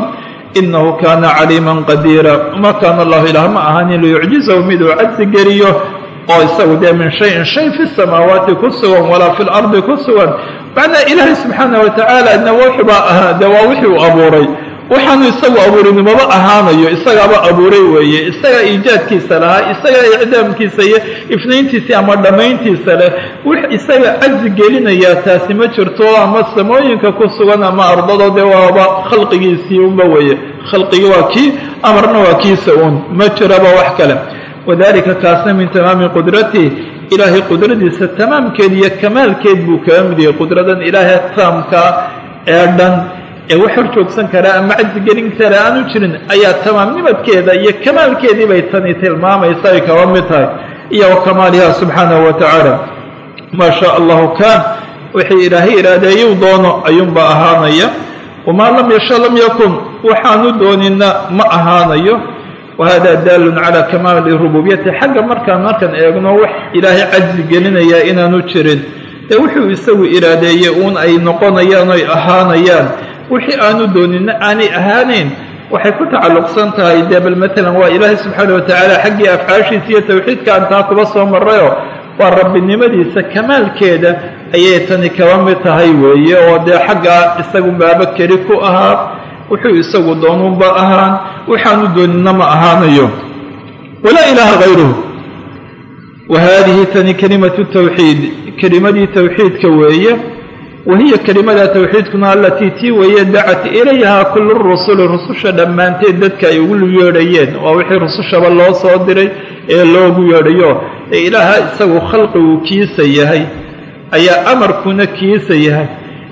inahu kana caliima qadiira ma kaana allahu ilaah ma ahaanin liyucjizahu miduu cadsi geliyo oo isagu dee min shayin shay fi samaawaati ku sugan walaa fi lardi ku sugan macnaa ilaahay subxaana wa tacaala na wuxubaa ahaa dee waa wixii uu abuuray waxaanu isagu abuurin maba ahaanayo isagaaba abuuray weeye. Isagaa iijaadkiisa lahaa isagaa icdaamkiisa iyo ifnayntiisii ama dhammayntiisa leh. Wix isaga cajzi gelinayaa taasi ma jirto ama samooyinka ku sugan ama ardado dee waaba khalqigiisii unba weeye. Khalqigii waa kii amarna waa kiisa uun. Ma jiraba wax kale. Wadalika kaasna min tamaami qudratihi ilaahay qudradiisa tamaamkeed iyo kamaalkeed buu kaga mid yahay. Qudradan ilaahay taamka ee dhan ee wax hor joogsan karaa ama cajzi gelin kara aanu jirin ayaa tamaamnimadkeeda iyo kamaalkeedii bay tani tilmaamaysa ay kaba mid tahay. Iyo wa kamaaliha subxaanahu wa tacaala. Maa shaa allahu kaan wixii ilaahay iraadeeyuu doono ayuunbaa ahaanaya. Wamaa lam yasha lam yakun waxaanu doonina ma ahaanayo. Wahada daalun calaa kamaali rububiyati xagga markaan markaan eegno wax ilaahay cajzi inaanu jirin. Dee wuxuu isagu iraadeeyey uun ay noqonayaan oy ahaanayaan wixii aanu doonina aanay ahaanayn waxay ku tacalluqsan tahay. Dee bal matalan waa ilaahay subxaana wa tacaala xaggii afcaashiisa iyo tawxiidka aan taa kuba soo marrayo waa rabbinimadiisa kamaalkeeda ayay tani kaba mid tahay weeye oo dee xaggaa isagu baaba keli ku ahaa wuxuu isagu doonuunba ahaan waxaanu doonina ma ahaanayo. Walaa ilaaha hayruhu wa haadihi tani kelimatu tawxiid kelimadii tawxiidka weeye wahiya kelimada tawxiidkuna alatii tii weeye dacat ilayhaa kullu rusuli rususha dhammaanteed dadka ay ugu yeedhayeen waa wixii rusushaba loo soo diray ee loogu yeedhayo. Ee ilaaha isagu khalqigu kiisa yahay ayaa amarkuna kiisa yahay.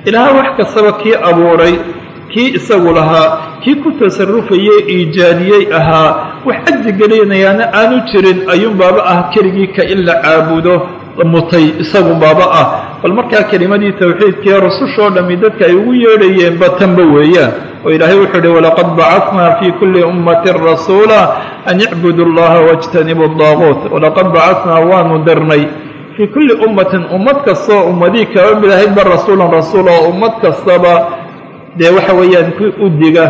Ilaaha wax kastaba kii abuuray kii isagu lahaa kii ku tasarufayey iijaadiyey ahaa wax cajzi gelinayaana aanu jirin ayuun baaba ah keligii ka in la caabudo mutay isagu baaba ah bal markaa kelimadii tawxiidkee rusushoo dhammi dadka ay ugu yeedhayeenba tanba weeyaan oo ilaahay wuxuu uhi walaqad bacatnaa fii kulli ummatin rasuula an icbudu allaha wاjtanibu daaguut walaqad bacatnaa waanu dirnay fii kulli ummatin ummad kastoo ummadii kaba mid ahaydba rasuulan rasuul oo ummad kastaba dee waxa weeyaan ku udiga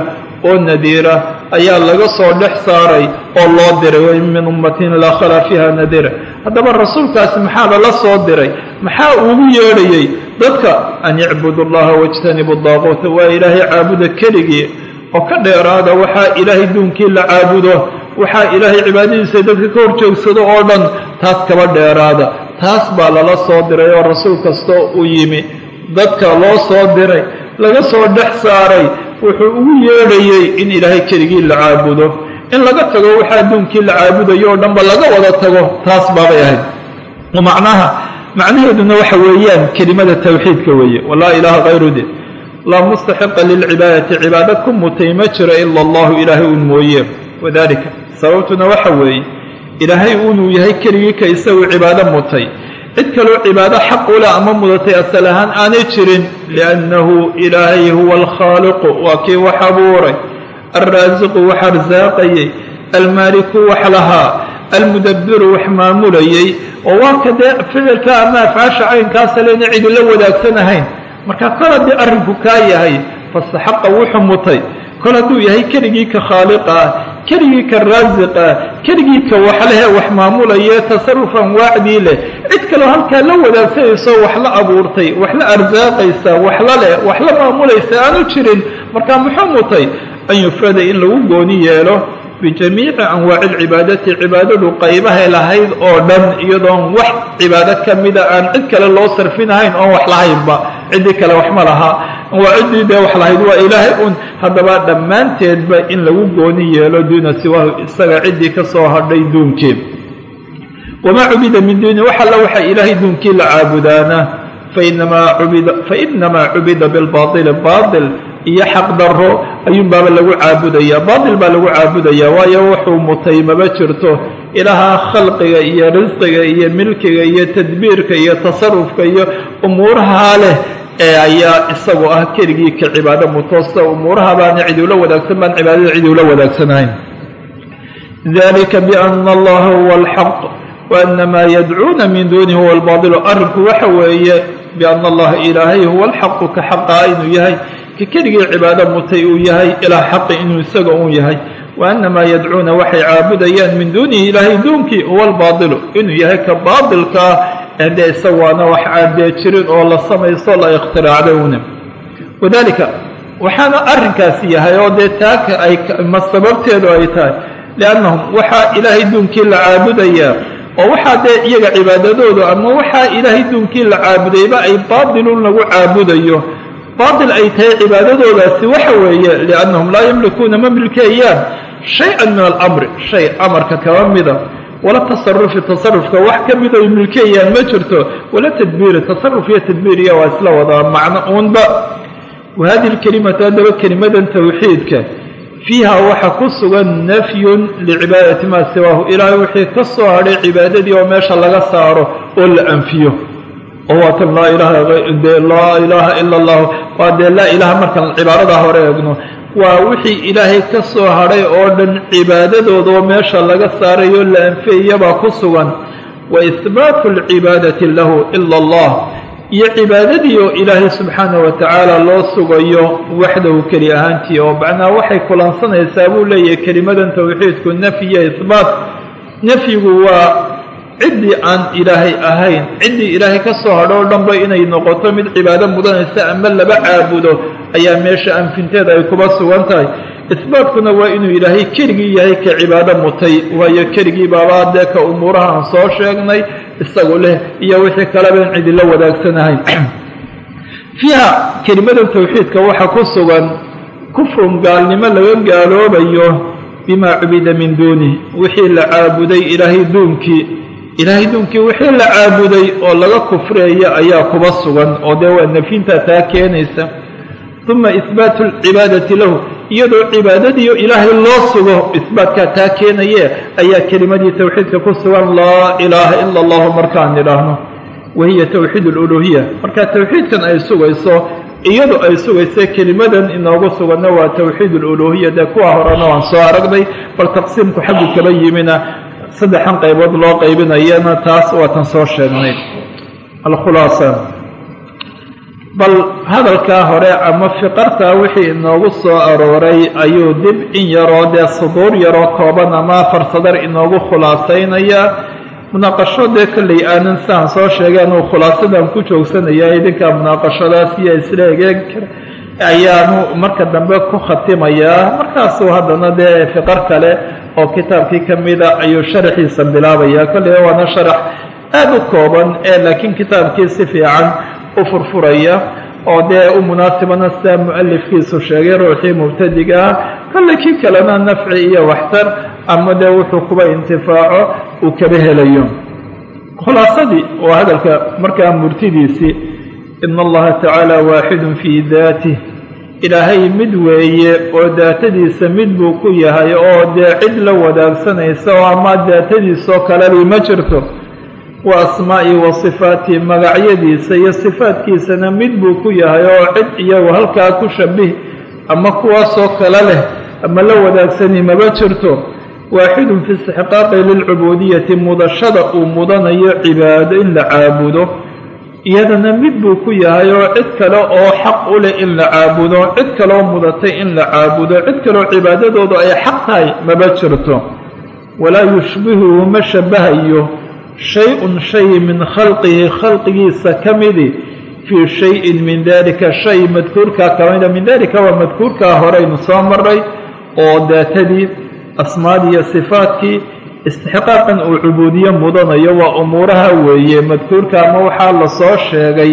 oo nadiira ayaa laga soo dhex saaray oo loo diray wain min ummatin laa khala fiiha nadiira haddaba rasuulkaasi maxaa lala soo diray maxaa ugu yeedhayey dadka an icbudu allaha wاjtanibu daaquuta waa ilaahay caabuda keligii oo ka dheeraada waxaa ilaahay duunkii la caabudo waxaa ilaahay cibaadadiisa dadka ka hor joogsado oo dhan taas kaba dheeraada. Taas baa lala soo diray oo rasuul kastoo uu yimi. Dadka loo soo diray laga soo dhex saaray wuxuu ugu yeedhayey in ilaahay keligii la caabudo in laga tago waxaa adduunkii la caabudayo oo dhanba laga wada tago taas baabay ahayd. Macnaha macnaheeduna waxa weeyaan kelimada tawxiidka weeye. Walaa ilaaha hayrude laa mustaxiqa lilcibaadati cibaado ku mutay ma jiro ila allahu ilaahay uun mooye. Wadalika sababtuna waxa weeye ilaahay uunuu yahay keligii ka isagu cibaado mutay. Cid kaloo cibaado xaq ule ama mudatay asal ahaan aanay jirin liannahu ilaahay huwa alkhaaliqu waa kii wax abuuray alraasiqu wax arsaaqayey almaaliku wax lahaa almudabbiru wax maamulayey oo waa ka dee ficilka ama afcaasha caynkaasa leyna cidila wadaagsan marka kol haddii arrinku kaa yahay fastaxaqa wuxuu mutay kol hadduu yahay keligii ka khaaliqa ah keligii ka raasiqa ah keligii ka waxlehee wax maamulaye tasarufan waacdii leh cid kaloo halkaa la wadaagsanayso wax la abuurtay wax la arsaaqaysa wax la leh wax la maamulaysa aanu jirin marka muxuu mutay an yufrada in lagu gooni yeelo bijamiici anwaaci alcibaadati cibaadadu qaybahay lahayd oo dhan iyadoon wax cibaado ka mida aan cid kale loo sarfinahayn oon wax lahaynba. Ciddii kale wax ma laha. Waa ciddii dee wax lahayd. Waa ilaahay un haddaba dhammaanteedba in lagu gooni yeelo duuna siwaahu isaga ciddii ka soo hadhay duunkii wamaa cubida min duuni wax alla waxa ilaahay duunkii la caabudaana. Fainamaa cubida bilbaili baail iyo xaq daro ayuun baaba lagu caabudayaa. Baatil baa lagu caabudayaa waayo wuxuu mutay maba jirto. Ilaaha khalqiga iyo risqiga iyo milkiga iyo tadbiirka iyo tasarufka iyo umuuraha leh ee ayaa isagu ah keligii ka cibaado mutoosta. Umuuraha baana cid ula wadaagsan baan cibaadada cid ula wadaagsanhayn dalika biana allaha huwa alxaq waana maa yadcuuna min duunihi huwa albaatil arrinku waxa weeye biana allaha ilaahay huwa alxaqu ka xaqaa inuu yahay ka keligii cibaado mutay uu yahay ilaa xaqi inuu isaga uun yahay. Wa yadcuuna waxay caabudayaan min duunihi ilaahay duunkii huwa albaadilu inuu yahay ka baadilkaa ee dee isagoana wax aan dee jirin oo la samaysto la ikhtiraacday una wadalika waxaana arrinkaasi yahay oo dee taaka ay ma sababteedu ay tahay liannahum waxaa ilaahay duunkii la caabudayaa oo waxaa dee iyaga cibaadadoodu ama waxaa ilaahay duunkii la caabudayba ay baatilun lagu caabudayo baatil ay tahay cibaadadoodaasi waxa weeye liannahum laa yamlikuuna ma milkeeyaan shay-an min alamri shay amarka kaba mida wala tasarufi tasarufka wax ka mid ay milkeeyaan ma jirto. Wala tadbiiri tasaruf iyo tadbiiriya waa isla wadaa macno uunba. Wa hadihi lkelimatu haddaba kelimadan tawxiidka. Fiiha waxa ku sugan nafyun licibaadati maa siwaahu ilaahay wixii ka soo hadhay cibaadadii oo meesha laga saaro oo la anfiyo oo waatan laa ilaahade laa ilaaha ila allah waa dee laa ilaaha markaan cibaaradaa hore eegno. Waa wixii ilaahay ka soo hadhay oo dhan cibaadadooda oo meesha laga saarayo la anfiyayabaa ku sugan. Wa ihbaatu alcibaadati lahu ila allah iyo cibaadadii oo ilaahay subxaana wa tacaala loo sugayo waxdahu keli ahaantii oo macnaa waxay kulansanaysaa buu leeyahay kelimadan tawxiidku nafyiyo ihbaat nafyigu waa ciddii aan ilaahay ahayn ciddii ilaahay ka soo hadho o dhanba inay noqoto mid cibaado mudanaysa ama laba caabudo ayaa meesha anfinteeda ay kuba sugan tahay. Isbaatkuna waa inuu ilaahay keligii yahay ka cibaado mutay waayo keligii baabaa dee ka umuurahaan soo sheegnay isagu leh iyo wixii kaleba in cidila wadaagsanahayn [clears throat] fiiha kelimadan tawxiidka waxaa ku sugan kufrun gaalnimo laga gaaloobayo bimaa cubida min duunih wixii la caabuday ilaahay duunkii ilaahay duunkii wixii la caabuday oo laga kufreeya ayaa kuba sugan oo dee waa nafyintaa taa keenaysa. Uma ihbaatu alcibaadati lahu iyadoo cibaadadiiyo ilaahay loo sugo ihbaatkaa taa keenaye ayaa kelimadii towxiidka ku sugan laa ilaaha ila allahu markaan idhaahno. Wahiya towxiid aluluuhiya marka towxiidkan ay sugayso iyadu ay sugaysa kelimadan inoogu suganno waa towxiid aluluuhiya dee kuwa horena waan soo aragnay bal taqsiimku xaggu kaba yimina saddexan qaybood loo qaybinayana taas waatan soo sheegnay. Alkhulaasa. Bal hadalkaa hore ama fiqartaa wixii inoogu soo arooray ayuu dib in yaroo dee suduur yaroo kooban ama afar sadar inoogu khulaasaynayaa munaaqasho dee kolley aanan saan soo sheegeen uu khulaasadan ku joogsanaya idinka munaaqashadaas iyo isla egeeg ayaanu marka dambe ku khatimayaa markaasuu haddana dee fiqar kale oo kitaabkii ka mida ayuu sharaxiisa bilaabaya kolley waana sharax aada u kooban ee laakiin kitaabkii si fiican u furfuraya oo dee u munaasibana sidaa mu'alifkiisu sheegay ruuxii mubtadiga ah. Kolley kii kalena nafci iyo waxtar ama dee wuxuu kuba intifaaco uu kaba helayo. Khulaasadii oo hadalka markaa murtidiisii. Ina allaha tacaala waaxidun fii daatih ilaahay mid weeye oo daatadiisa mid buu ku yahay oo dee cid la wadaagsanaysa oo ama daatadiisoo kaleli ma jirto wa asmaa'i wa sifaatii magacyadiisa iyo sifaadkiisana mid buu ku yahay oo cid iyagu halkaa ku shabih ama kuwaasoo kale leh ama la wadaagsani maba jirto. Waaxidun fi istixqaaqi lilcubuudiyati mudashada uu mudanayo cibaado in la caabudo iyadana mid buu ku yahay oo cid kale oo xaq u leh in la caabudo cid kaleoo mudatay in la caabudo cid kaleoo cibaadadoodu ay xaq tahay maba jirto. Walaa yushbihuhu ma shabahayo shay-un shay min khalqihi khalqigiisa ka midi. Fii shayin min dalika shay madkuurkaa kamida min dalika waa madkuurkaa horeynu soo maray oo daatadii asmaadii iyo sifaadkii istixqaaqan uu cubuudiye mudanayo waa umuuraha weeye. Madkuurka ama waxaa la soo sheegay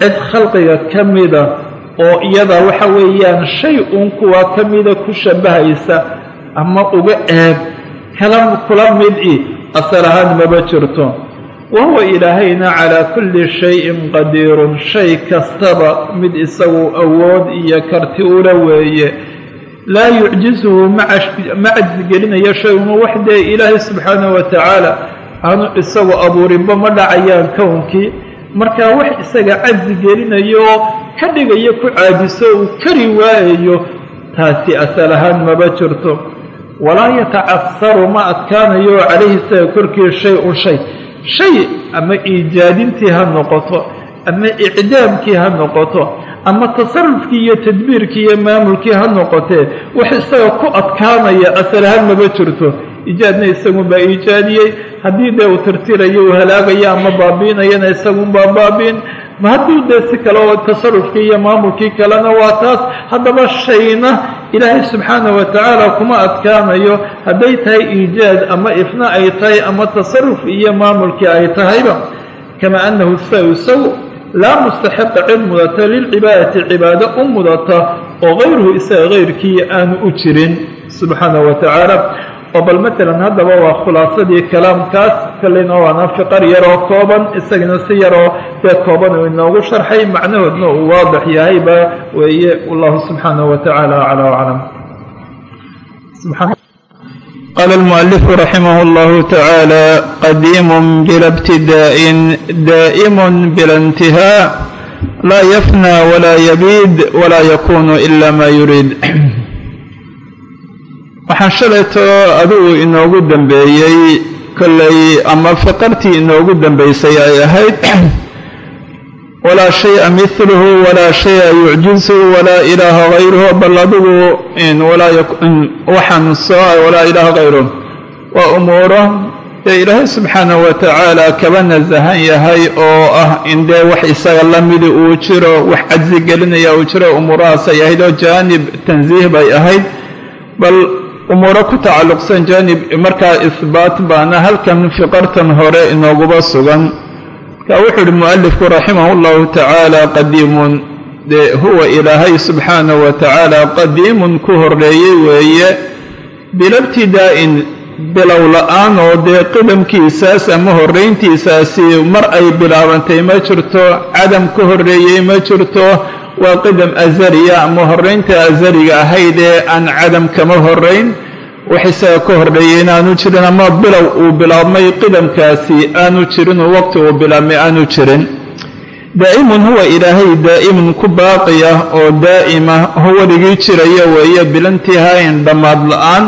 cid khalqiga ka mida oo iyada waxa weeyaan shay uun kuwa ka mida ku shabahaysa ama uga eeg kala kula mid i asal ahaan maba jirto. Wa huwa ilaahayna calaa kulli shayin qadiirun. Shay kastaba mid isagu awood iyo karti ula weeye laa yucjisuhu ma cajsigelinayo shay-un wax dee ilaahay subxaanahu wa tacaala aanu isagu abuurinba ma dhacayaan kownkii markaa wax isaga cajsi gelinayo ka dhigayo ku caajiso uu kari waayayo taasi asal ahaan maba jirto. Walaa yatacasaru ma adkaanayo calayhi isaga korkii shay un shay. Shay ama iijaadintii ha noqoto ama icdaamkii ha noqoto ama tasarufkii iyo tadbiirkii iyo maamulkii ha noqotee wax isaga ku adkaanaya asal ahaan maba jirto. Iijaadna isagunbaa iijaadiyey haddii dee uu tirtirayo uu halaagayo ama baabiinayana isagunbaa baabiin. Hadduu dee si kale oo tasarufkii iyo maamulkii kalena waa taas haddaba shayna ilaahay subxaanahu wa tacaala kuma adkaanayo. Hadday tahay iijaad ama ifna ay tahay ama tasaruf iyo maamulkii ay tahayba kama annahu sa isagu laa mustaxiqa cid mudata lilcibaadati cibaado u mudata oo kayruhu isaga kayrkii aanu u jirin subxaanahu wa tacaala. Oo bal matalan haddaba waa khulaasadii kalaamkaas kalena waana fiqar yaroo kooban isagana si yaroo dee kooban uu inoogu sharxay macnahoodna uu waadix yahayba weeye. Wallahu subxaanahu wa tacaala aclaa aclam قال المؤلف رحمه الله تعالى قديم بلا ابتداء دائم bila انتهاء لا يفنى ولا يبيد ولا يكون إلا ما يريد. waxaan shalaytoo adigu inoogu dambeeyey kollay ama faqartii inoogu dambaysay ay ahayd walaa shaya miluhu walaa shaya yucjizuhu walaa ilaaha hayruhu bal adigu waxaan soo walaa ilaaha hayruhu waa umuuro dee ilaahay subxaanahu wa tacaala kaba nasahan yahay oo ah in dee wax isaga la midi uu jiro wax cajsi gelinaya uu jiro umuurahaas ay ahayd oo jaanib tansiih bay ahayd bal umuuro ku tacalluqsan jaanib markaa ihbaat baana halkan fiqartan hore inooguba sugan ka wuxuu uhi mualifku raximah اllahu tacaala qadiimun. Dee huwa ilaahay subxaanahu wa tacaala qadiimun ku horeeyey weeye. Bila ibtidaa'in bilow la'aan oo dee qidamkiisaas ama horrayntiisaasi mar ay bilaabantay ma jirto cadam ka horreeyey ma jirto waa qidam azariya ama horraynta azariga ahayd ee aan cadam kama horrayn wax isaga ka horreeyey aanu jirin ama bilow uu bilaabmay qidamkaasi aanu jirin oo waqti uu bilaabmay aanu jirin. Daa'imun huwa ilaahay daa'imun ku baaqi ah oo daa'ima ho weligii jiraya weeye bilantihayn dhammaad la'aan.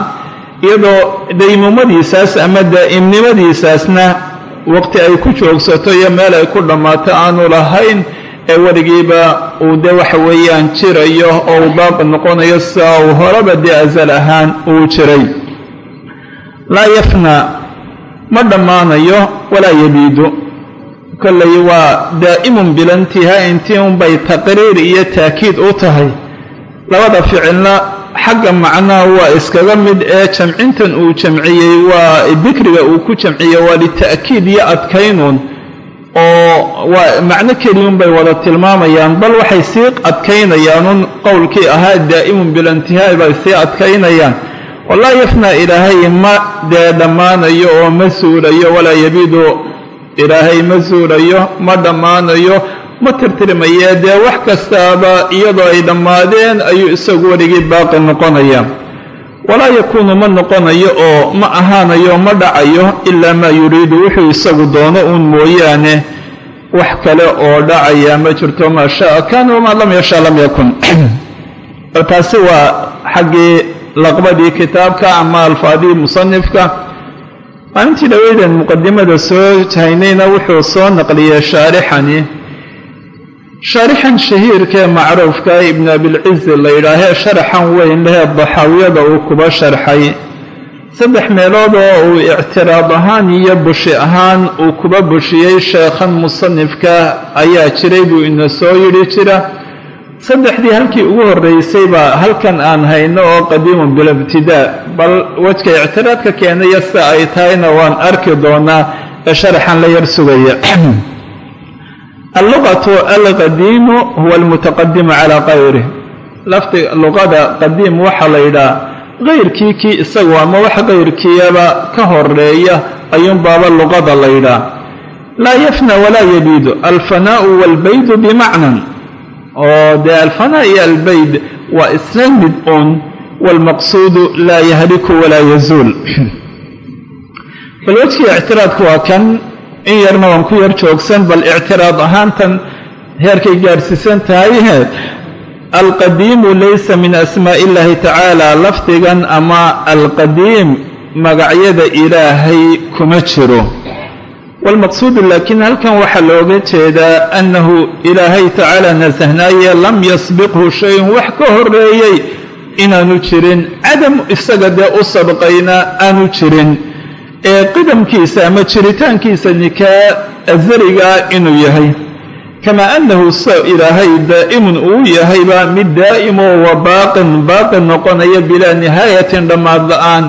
Iyadoo daymumadiisaas ama daa'imnimadiisaasna waqti ay ku joogsato iyo meel ay ku dhammaato aanu lahayn ee weligiiba uu dee waxa weeyaan jirayo oo uu baaqi noqonayo sida uu horeba dee asal ahaan uu jiray. Laa yafna ma dhammaanayo walaa yabiidu. Kollay waa daa'imun bilantihaa intii unbay taqriir iyo taakiid u tahay. Labada ficilna xagga macnaha waa iskaga mid ee jamcintan uu jamciyey waa dikriga uu ku jamciyey waa lita'kiid iyo adkaynuun oo macno keliyun bay wada tilmaamayaan bal waxay sii adkaynayaanun qowlkii ahaa daa'imun bilantihaa bay sii adkaynayaan. Walaa yafnaa ilaahay ma dee dhammaanayo oo ma suulayo walaa yabiidu ilaahay ma suulayo ma dhammaanayo ma tirtirmaye dee wax kastaaba iyadoo ay dhammaadeen ayuu isagu weligii baaqi noqonaya walaa yakuunu ma noqonayo oo ma ahaanayo ma dhacayo ilaa maa yuriidu. Wuxuu isagu doono uun mooyaane wax kale oo dhacaya ma jirto maa shaaa kaana wamaa lam yasha lam yakun. [clears throat] Taasi waa xaggii laqbadii kitaabka ama alfaadii musanifka maalintii dhaweyden muqadimada soo haynayna wuxuu soo naqliyey shaarixani shaarixan shahiirkaee macruufka ibnu abilcizi la yidhaahee sharaxan weyn lehee daxaawiyada uu kuba sharxay. Saddex meelood oo uu ictiraad ahaan iyo bushi ahaan uu kuba bushiyey sheekhan musanifka ayaa jiray buu ina soo yidhi jira saddexdii halkii ugu horraysay baa halkan aan hayno oo qadiimun bilibtidaa bal wejka ictiraadka keenaya sida ay tahayna waan arki doonaa ee sharaxan la yar sugaya allugatu alqadiimu huwa almutaqadimu calaa kayrih lafdi luqada qadiim waxaa la yidhaha kayrkii kii isagu ama wax kayrkiiyaba ka horreeya ayuunbaaba luqada la yidhaha laa yafna walaa yabiidu alfanaau walbaydu bimacnan. Oo dee alfanaa iyo albayd waa isla mid uun waalmaqsuudu laa yahliku walaa yazuul. [clears throat] Bal ictiraadku waa kan in yarna waan ku yar joogsan bal ictiraad ahaantan heerkay gaadhsiisan tahay. Alqadiimu laysa min asmaa'i illaahi tacaala lafdigan ama alqadiim magacyada ilaahay kuma jiro. Waalmaqsuudu laakiin halkan waxaa looga jeedaa annahu ilaahay tacaala nasahnaaye lam yasbiqhu shayun wax ka horeeyey inaanu jirin. Cadam isaga dee u sabqayna aanu jirin ee qidamkiisa ama jiritaankiisa nikaa azarigaa inuu yahay. Kamaa annahu sa ilaahay daa'imun uu yahayba mid daa'imo wa baaqin baaqin noqonaya bilaa nihaayatin dhammaad la'aan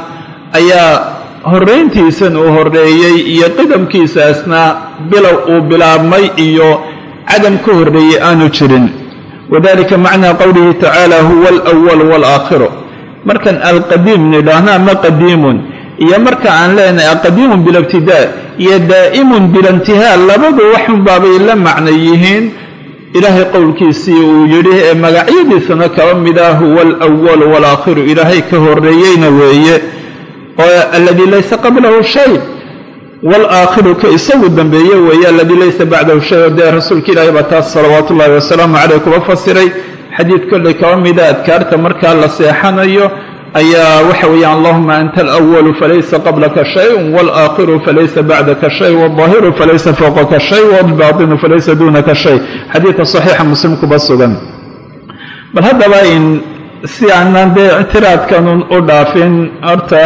ayaa horrayntiisan uu horreeyey iyo qidamkiisaasna bilow uu bilaabmay iyo cadam ka horreeyey aanu jirin. Wadalika macnaa qowlihi tacaala huwa alawal waalaakhiru markan alqadiim nidhaahna ama qadiimun iyo marka aan leenahay alqadiimun bilibtidaa iyo daa'imun bilintihaa labadu waxunbaabay la macno yihiin. Ilaahay qowlkiisii uu yidhi ee magacyadiisana kaba mida huwa alawal waalaakhiru ilaahay ka horreeyeyna weeye oo aladii laysa qablahu shay. Waalaakhiru ka isagu dambeeye weeye aladii laysa bacdahu shay oo dee rasuulka ilaahay baa taas salawaatu ullahi wasalaamu caleyh kuba fasiray. Xadiid kollay kaba mida adkaarta markaa la seexanayo ayaa waxa weeye allahuma anta alawalu falaysa qablaka shayun waalaakhiru falaysa bacdaka shay waaldaahiru falaysa fowqaka shay waalbaatinu falaysa duunaka shay. Xadiidka saxiixa muslim kuba sugan bal haddaba in si aanan dee ictiraadkanun u dhaafin horta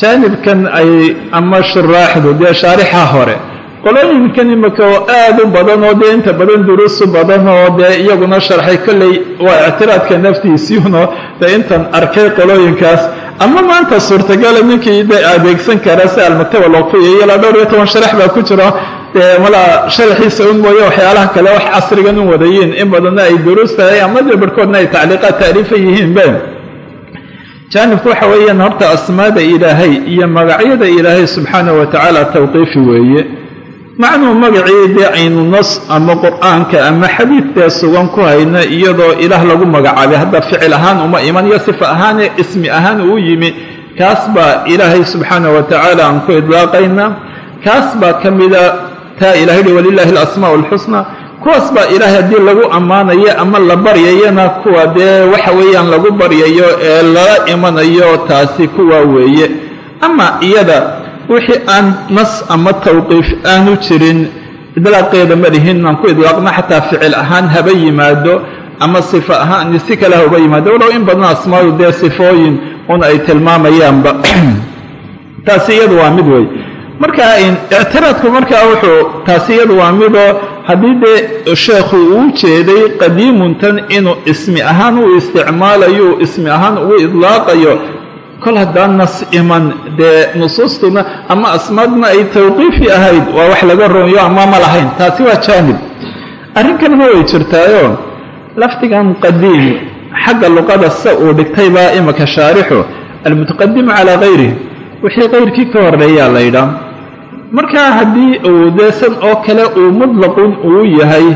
jaanibkan ay ama shuraaxdu dee shaarixa hore qolooyinkan imika oo aad u badan oo dee inta badan duruusu badan oo dee iyaguna sharxay kolley waa ictiraadka naftiisiiuno dee intan arkay qolooyinkaas. Ama maanta suurtagala ninkii de adeegsan kara si almaktaba loo kuyayo ilaa dhowr iyo toban sharax baa ku jiro dee malaa sharaxiisa un mooye waxyaalaha kale wax casrigan u wadayiin in badanna ay duruus tahay ama dee barhkoodna ay tacliiqaad taaliifa yihiin be jaanibku waxa weeyaan horta asmaada ilaahay iyo magacyada ilaahay subxaanah wa tacaala tawqiifi weeye macnuu magacii dee aynu nas ama qur'aanka ama xadiidkee sugan ku hayna iyadoo ilaah lagu magacaabay. Hadda ficil ahaan uma iman iyo sifa ahaanee ismi ahaan uu yimi. Kaas baa ilaahay subxaana wa tacaala aan ku idlaaqayna kaas baa ka mida taa ilahay hi walilaahi alasmaa alxusna kuwaas baa ilaahay haddii lagu ammaanayo ama la baryayana kuwa dee waxa weeyaan lagu baryayo ee lala imanayo taasi kuwa weeye. Ama iyada wixii aan nas ama tawqiif aanu jirin idlaaqeeda ma lihin aan ku idlaaqna xataa ficil ahaan haba yimaado ama sifa ahaan si kale haba yimaado walow in badan asmaadu dee sifooyin un ay tilmaamayaanba. [clears throat] Taasi iyadu waa mid wey marka ictiraadku markaa wuxuu taasi iyadu waa midoo haddii dee sheekhu uu jeeday qadiimuntan inuu ismi ahaan u isticmaalayo ismi ahaan ugu idlaaqayo kol haddaan nas iman dee nusuustuna ama asmaadna ay tawqiifi ahayd waa wax laga roonyo ama ma lahayn taasi waa jaanib. Arrin kalena way jirtaayo lafdigan qadiim xagga luqada se uu dhigtay baa imaka shaarixu almutaqadimu calaa kayrih wixii kayrkii ka horeeyaa la ydhaa markaa haddii uu deesan oo kale uu mutlaqun uu yahay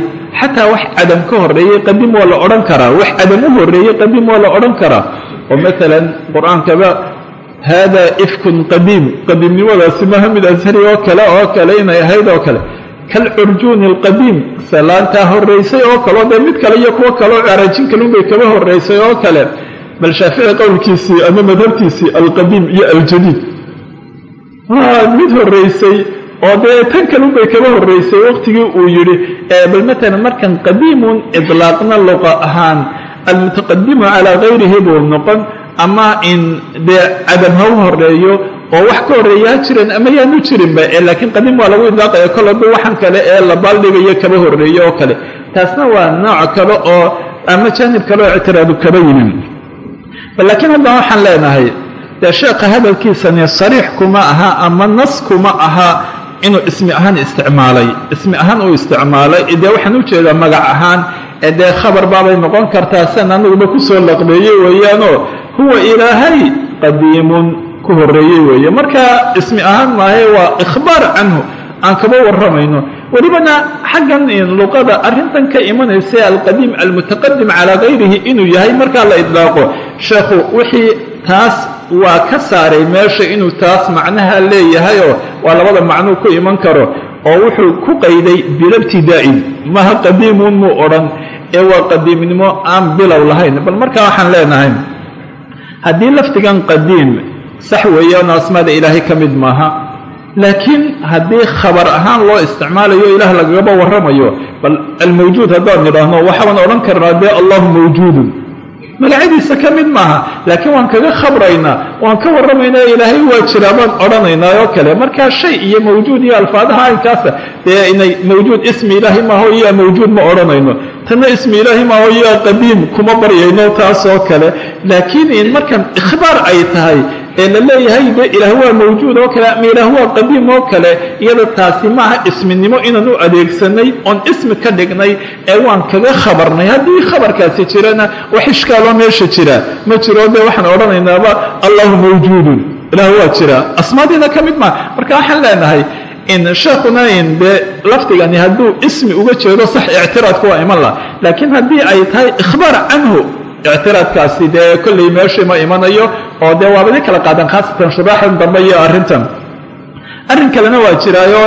xataa wax cadam ka horeeyey qadiim waa la odhan karaa. Wax cadam u horeeyey qadiim waa la odhan karaa oo maalan qur'aankaba haadaa ifkun qadiim. Qadiimnimadaasi maha mid ashari oo kale oo kale inay ahayd oo kale. Kalcurjuuni alqadiim salaantaa horeysay oo kaleo dee mid kale iyo kuwo kaleo caraajin kalunbay kaba horeysay oo kale. Bal shaafici qowlkiisii ama madhabkiisii alqadiim iyo aljadiid. Waa mid horeysay oo dee tan kalunbay kaba horeysay waqtigii uu yidhi bal matalan markan qadiimun idlaaqna luqa ahaan almutaqadimu calaa kayrihi buu noqon ama in dee cadam ha u horeeyo oo wax ka horreeya ha jireen ama yaanu jirinba laakiin qadiim waa lagu idlaaqaya kol hadduu waxan kale ee la baaldhigayo kaba horeeyo oo kale taasna waa nooc kale oo ama jaanib kale oo ictiraadu kaba yimin laakiin haddana waxaan leenahay dee sheekha hadalkiisani sariix kuma aha ama nas kuma aha inuu ismi ahaan isticmaalay ismi ahaan uu isticmaalay dee waxaan u jeedaa magac ahaan ee dee khabar baabay noqon kartaa sian aniguba ku soo laqbeeyey weeyaanoo huwa ilaahay qadiimun ku horeeyey weeye. Marka ismi ahaan maahe waa ikhbaar canhu aan kaba warramayno. Welibana xaggan luqada arrintan ka imanaysa alqadiim almutaqadim calaa kayrihi inuu yahay markaa la idlaaqo. Sheekhu wixii taas waa ka saaray meesha inuu taas macnaha leeyahayoo waa labada macnuu ku iman karo oo wuxuu ku qayday bilabtidaa'in maha qadiimun muu odhan ee waa qadiimnimo aan bilow lahayn. Bal markaa waxaan leenahay haddii lafdigan qadiim sax weeyaano asmaada ilaahay ka mid maaha laakiin haddii khabar ahaan loo isticmaalayo ilaah lagagaba warramayo bal almawjuud haddaan nidhaahno waxaan odhan karnaa dee allahu mawjuudun magacyadiisa ka mid maaha. Laakiin waan kaga khabraynaa waan ka warramaynaa ilaahay waa jiraa baan odhanaynaa oo kale. Markaa shay iyo mawjuud iyo alfaadaha aynkaasa dee inay mawjuud ismi ilaahi maaho iyaa mawjuud ma odhanayno tanna ismi ilaahi maaho iyaa qadiim kuma baryayno taasoo kale. Laakiin in markan ikhbaar ay tahay ee la leeyahay de ilaah waa mawjuud oo kale ama ilaah waa qadiim oo kale iyada taasi maaha isminimo inaan u adeegsanay oon ismi ka dhignay ee waan kaga khabarnay. Haddii khabarkaasi jirana wax ishkaaloo meesha jira. Ma jiro dee waxaan odhanaynaaba allahu mawjuudun. Ilaah waa jiraa asmaadiina ka mid maa marka waxaan leenahay in sheekhuna in dee lafdigani hadduu ismi uga jeedo sax ictiraadku waa iman laha laakiin haddii ay tahay ikhbaar canhu ictiraadkaasi dee kollay meeshii ma imanayo oo dee waabadi kala qaadan khaasatan shuraaxan dambe iyo arrintan arrin kalena waa jiraayo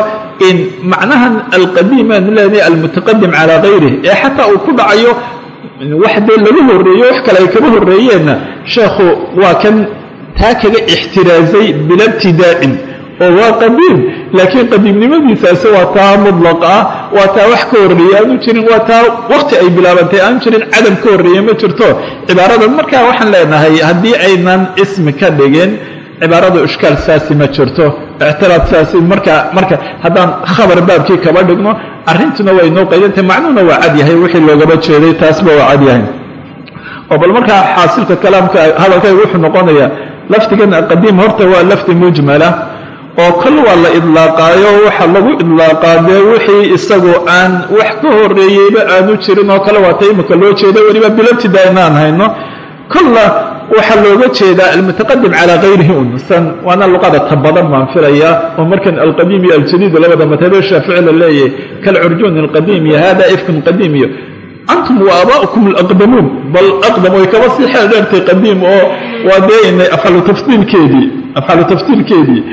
in macnahan alqadiim aanu leenahay almutaqadim calaa kayrih ee xataa uu ku dhacayo wax dee laga horreeyo wax kale ay kaba horreeyeenna sheekhu waa kan taa kaga ixtiraazay bilabtidaa'in oo waa qadiim. Laakiin qadiimnimadiisaasi waa taa mudlaq ah waa taa wax ka horreeye aanu jirin waa taa wakti ay bilaabantay aanu jirin cadam ka horreeye ma jirto. Cibaaradan markaa waxaan leenahay haddii aynan ismi ka dhigin cibaaradu ishkaal saasi ma jirto. Ictiraad saasi marka marka haddaan khabar baabkii kaba dhigno arrintuna waa inoo qaydantay macnuhuna waa cad yahay wixii loogaba jeeday taasba waa cad yahay. Oo bal markaa xaasilka kalaamka hadalkayga wuxuu noqonayaa lafdigan qadiim horta waa lafdi mujmala oo kol waa la idlaaqaayo waxa lagu idlaaqaa dee wixii isagoo aan wax ka horreeyeyba aanu jirin oo kale waata imika loo jeedo weliba bilabtida inaan hayno. Kolla waxaa looga jeedaa almutaqadim calaa kayrihi un san waana luqada ta badan baan filayaa oo markan alqadiim iyo aljadiid labada madhabee shaafici la leeyahay kalcurjuun alqadiim iyo hada ifkun qadiim iyo antum wa aaba'ukum alaqdamuun bal aqdam way kaba sii xeel dheertay qadiim oo waa dee inay tafdiilkeedii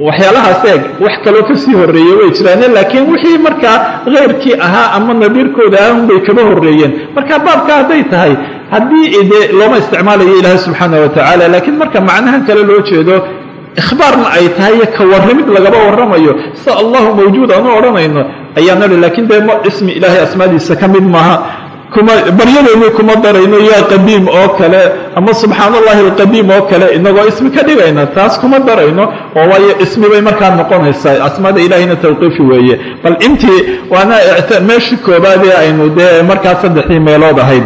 waxyaalahaas eeg wax kaloo ka sii horreeyey way jiraane laakiin wixii markaa keyrkii ahaa ama nadiirkooda ah unbay kaba horreeyeen. Marka baabka hadday tahay haddii dee looma isticmaalayo ilaahay subxaana wa tacaala laakiin marka macnahan kale loo jeedo ikhbaarna ay tahay iyo ka warramid lagaba warramayo. Sida allahu mawjuud aanu odhanayno ayaan nidhi laakiin dee ismi ilaahay asmaadiisa ka mid maaha kuma baryadeennii kuma darayno yaa qadiim oo kale ama subxaan allahi alqadiim oo kale inagoo ismi ka dhigayna taas kuma darayno oo waayo ismi bay markaa noqonaysaa asmaada ilaahayna tawqiifi weeye. Bal intii waana meeshii koobaadee aynu dee markaa saddexdii meelood ahayd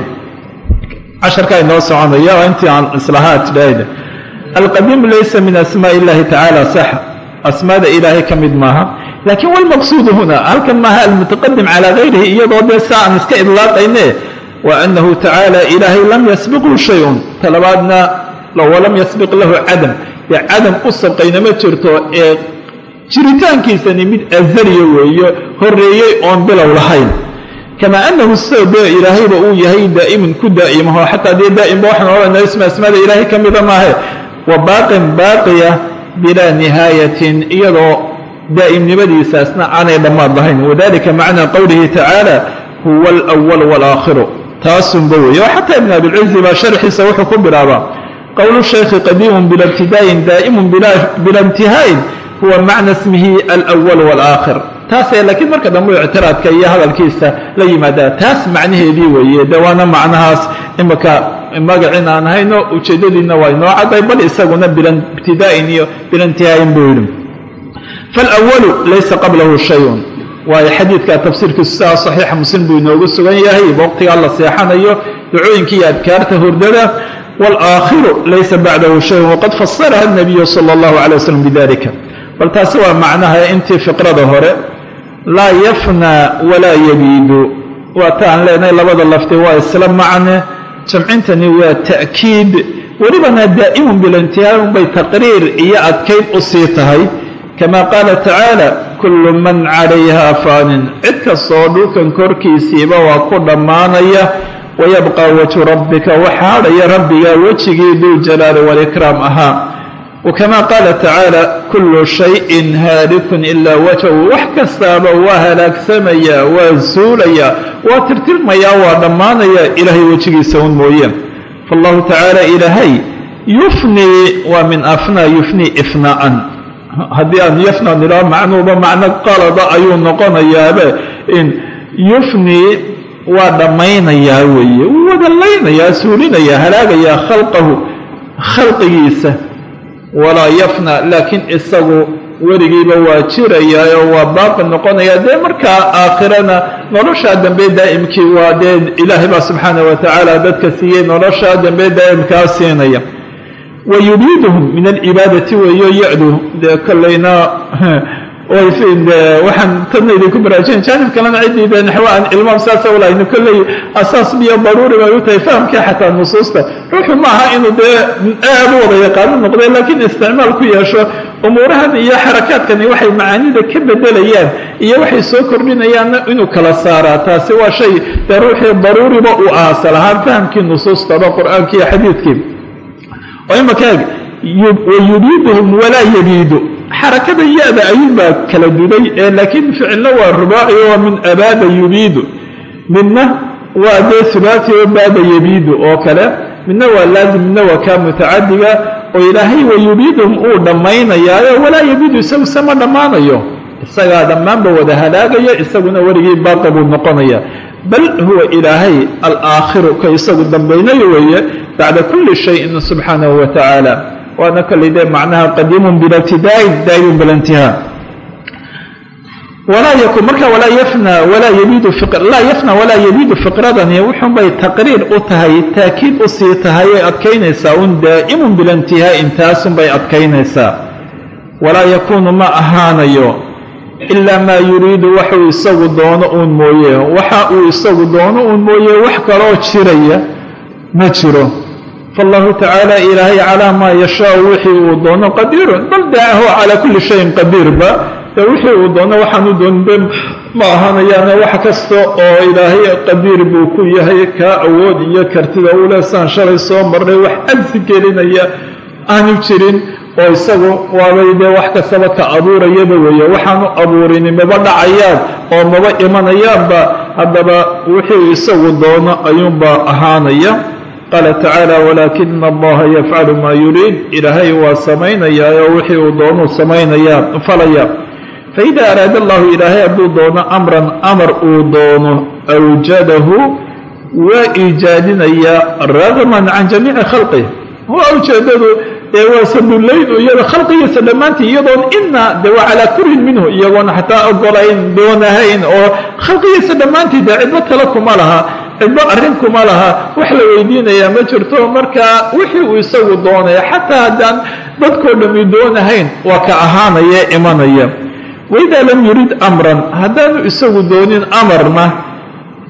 casharka inoo soconaya intii aan islahaa tidhaahda alqadiim laysa min asmaa illahi tacaala sax. Asmaada ilaahay ka mid maaha laakiin walmaqsuudu huna halkan maaha almutaqadim calaa gayrihi iyadoo dee saa aan iska idlaaqayne wa annahu tacaala ilaahay lam yasbiqhu shayun. Talabaadna walam yasbiq lahu cadam. Dee cadam u sabqayna ma jirto ee jiritaankiisani mid azaliya weeye horreeyey oon bilow lahayn. Kamaa annahu sida dee ilaahayba uu yahay daa'imun ku daa'imaho xataa dee daa'imba waxaan isma asmaada ilaahay ka mida maahe wa baaqin baaqiya bilaa nihaayatin iyadoo daa'imnimadiisaasna aanay dhammaad lahayn wadalika macnaa qowlihi tacaala huwa alأwal wاlaakhiru taasunba weeye oo xataa ibn abilcizi baa sharxiisa wuxuu ku bilaabaa qowlu shaykhi qadiimun bila ibtidaa'in daa'imun bila intihaa'in huwa macna ismihi alأwal wاlaakhir taasee laakiin marka dambe ictiraadka iyo hadalkiisa la yimaadaa taas macnaheedii weeye de waana macnahaas imaka magacin aan hayno ujeeddadiina waa inoo cadday bal isaguna bila ibtidaa'in iyo bila intihaa'in buu yidhi faalawalu laysa qablahu shayun waayo xadiidka tafsiirkiisu sidaa saxiixa muslim buu inoogu sugan yahay waqtigaa la seexanayo dacooyinka iyo adkaarta hurdada waalaakhiru laysa bacdahu shayun waqad fasaraha nabiyu sala allahu calay wasalam bidalika bal taasi waa macnaha intii fiqrada hore laa yafnaa walaa yabiidu waa ta aan leenahay labada lafti waa isla macne jamcintani waa ta'kiid welibana daa'imun bilintihaai unbay taqriir iyo adkayn u sii tahay kama qaala tacaala kullu man calayha faanin cid kastoo dhulkan korkiisiiba waa ku dhammaanaya wayabqa wajhu rabbika waxa hadhaya rabbiga wejigii duljalaali walikraam ahaa wakama qaala tacaala kullu shayin haalikun ilaa wajhu wax kastaaba waa halaagsamaya waa zuulaya waa tirtirmaya waa dhammaanaya ilaahay wejigiisa un mooye faallahu tacaala ilaahay yufnii waa min afnaa yufnii ifnaa'an haddii aan yafna nidhaho macnuuba macno qalada ayuu noqonayaabe in yufnii waa dhammaynayaa weeye wuu wada laynayaa suulinayaa halaagayaa khalqahu khalqigiisa. Walaa yafna laakiin isagu weligiiba waa jirayaa oo waa baaqi noqonaya dee markaa aakhirana noloshaa dambe daa'imkii waa dee ilaahay baa subxaana wa tacaala dadka siiyey noloshaa dambe daa'imkaa siinaya wa yubiiduhum min alcibaadati weeyo ya-du dee kollayna waxaan tadna idinku baraajin jaanib kalena ciddii naxwo aan ilmaam saasa ulahayno kolley asaas biyo daruuri bay u tahay fahamkii xataa nusuusta ruuxu maaha inuu dee aad u wada yaqaano noqday laakiin isticmaal ku yeesho umuurahan iyo xarakaadkani waxay macaanida ka bedelayaan iyo waxay soo kordhinayaanna inuu kala saaraa taasi waa shay dee ruuxii daruuriba uu aasal ahaan fahamkii nusuustaba qur'aankii iyo xadiidkii oo imaka eeg wayubiiduhum walaa yabiidu. Xarakada ya-da ayuunbaa kala duday ee laakiin ficilna waa rubaaci oo min abaada yubiidu. Midna waa dee subaati oo baada yabiidu oo kale. Midna waa laazim midna waa kaa mutacadiga oo ilaahay wayubiiduhum uu dhammaynayaayo walaa yabiidu isagu sama dhammaanayo. Isagaa dhammaanba wada halaagaya isaguna weligii baaqa buu noqonaya. Bal huwa ilaahay alaakhiru ka isagu dambaynayo weeye bacda kulli shayin subxaanahu wa tacaala waana kolley dee macnaha qadiimun bila ibtidaa'in daa'imun bila intihaa walaa yakun marka walaa yafna walaa yabiidu laa yafna walaa yabiidu fiqradani wuxuunbay taqriir u tahay taakiid u sii tahay ay adkaynaysaa un daa'imun bila intihaa'in taasunbay adkaynaysaa walaa yakuunu ma ahaanayo ilaa maa yuriidu waxuu isagu doono uun mooye waxa uu isagu doono uun mooye wax kaloo jiraya ma jiro faallahu tacaala ilaahay calaa maa yashaau wixii uu doono qadiirun bal daahu calaa kulli shayin qadiirba dee wixii uu doono waxaanu doonbe ma ahanayaane wax kasta oo ilaahay qadiir buu ku yahay kaa awood iyo kartida ule saan shalay soo marnay wax cagsi gelinaya aanu jirin oo isagu waabay dee wax kastaba ka abuurayaba weeye waxaanu abuurini maba dhacayaan oo maba imanayaanba haddaba wixii isagu doono ayuunbaa ahaanaya qaala tacaala walaakina allaha yafcalu maa yuriid ilaahay waa samaynayaa oo wixii uu doonuu samaynayaa falaya faida araada allahu ilaahay hadduu doono amran amar uu doono awjadahu waa iijaadinayaa ragman can jamiici khalqih waa ujeedadu dee waa sadullayn iyada khalqigiisa dhammaantii iyadoon ina dee waa calaa kurin minhu iyagoon xataa ogolayn doonahayn oo khalqigiisa dhammaantii dee cidbo tale kuma laha cidbo arrin kuma laha. Wax la weydiinayaa ma jirto. Marka wixii uu isagu doonaya xataa haddaan dadkoo dhami doonahayn waa ka ahaanaya imanaya waidaa lam yurid amran haddaanu isagu doonin amarna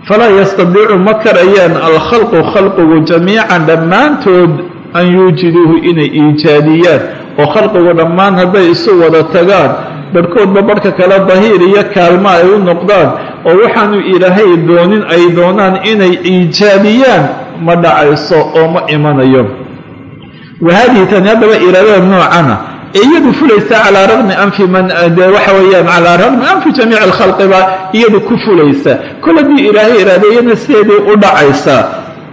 falaa yastadiicu ma karayaan alkhalqu khalqigu jamiican dhammaantood an yuujiduuhu inay iijaadiyaan. Oo khalqigu dhammaan hadday isu wada tagaan barhkoodba barhka kale dahiir iyo kaalmo ay u noqdaan oo waxaanu ilaahay doonin ay doonaan inay iijaadiyaan ma dhacayso oo ma imanayo. Wa haadihi tani haddaba iraadada noocana. Ee iyadu fulaysa calaa raqmi anfi man waxa weeyaan calaa raqmi anfi jamiici alkhalqi baa iyadu ku fulaysa. Kol haddii ilaahay iraadeeyana sideeday u dhacaysaa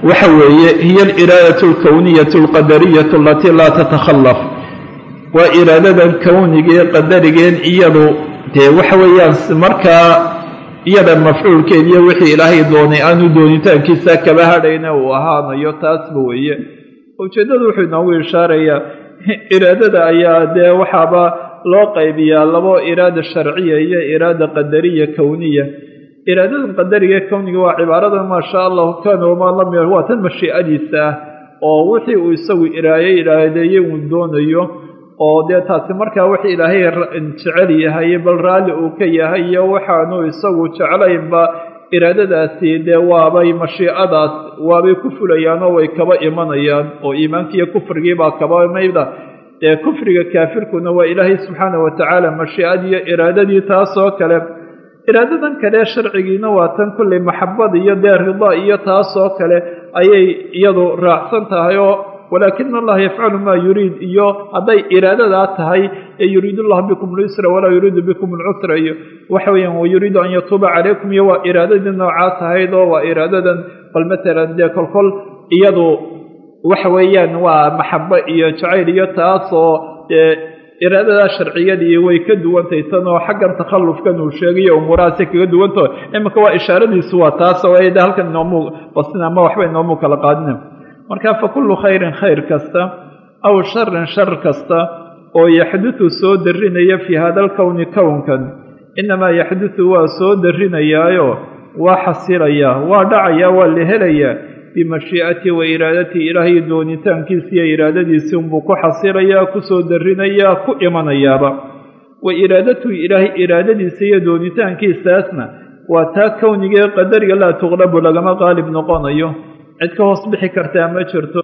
waxa weeye hiya aliraadatu alkowniyatu alqadariyatu alatii laa tatakhallaf waa iraadadan kownigee qadarigeen iyadu dee waxa weeyaan markaa iyada mafcuulkeed iyo wixii ilaahay doonay aanu doonitaankiisa kaba hadhayna uu ahaanayo taasba weeye. Ujeeddadu wuxuu inoogu ishaarayaa [laughs] iraadada ayaa dee waxaaba loo qaybiyaa labo iraada sharciya iyo iraada qadariya kowniya iraadadan qadariga kowniga waa cibaaradan maa shaa allahu kaana wamaa lam ya waa tan mashiicadiisa ah oo wixii uu isagu iraaye iraadeeye uu doonayo oo dee taasi markaa wixii ilaahay jecel yahay bal raalli uu ka yahay iyo waxaanu isagu jeclaynba iraadadaasi dee waabay mashiicadaas waabay ku fulayaanoo way kaba imanayaan oo iimaankiiyo kufrigiibaa kaba mayda dee kufriga kaafirkuna waa ilaahay subxaana wa tacaala mashiicadiiyo iraadadii taasoo kale. Iraadadan kale sharcigiina waa tan kullay maxabada iyo dee rida iyo taasoo kale ayay iyadu raacsan tahay oo walaakina allaha yafcalu maa yuriid iyo hadday iraadadaa tahay ee yuriid allah bikum lyusra walaa yuriidu bikum alcusra iyo waxa weeyaan wayuriidu an yatuuba calaykum iyo waa iraadadii noocaa tahayd oo waa iraadadan bal matalan dee kolkol iyadu waxa weeyaan waa maxabo iyo jacayl iyo taasoo iraadadaa sharciyadii way ka duwantay tan oo xaggan takhallufkan uu sheegayo umuurahaasi kaga duwantaho iminka waa ishaaradiisu waa taas oo de halkan basin ama waxba inoomu kala qaadina marka fa kullu khayrin khayr kasta aw sharin shar kasta oo yaxdudu soo darinaya fii hada alkowni kownkan inamaa yaxdudu waa soo darinayaayo waa xasilayaa waa dhacayaa waa la helayaa bimashii'ati wa iraadatii ilaahay doonitaankiisa iyo iraadadiisii unbuu ku xasilayaa ku soo darinayaa ku imanayaaba. Wa iraadatuhu ilaahay iraadadiisa iyo doonitaankiisaasna waa taa kownigee qadariga laa tuqlabu lagama qaalib noqonayo cid ka hoos bixi kartaa ma jirto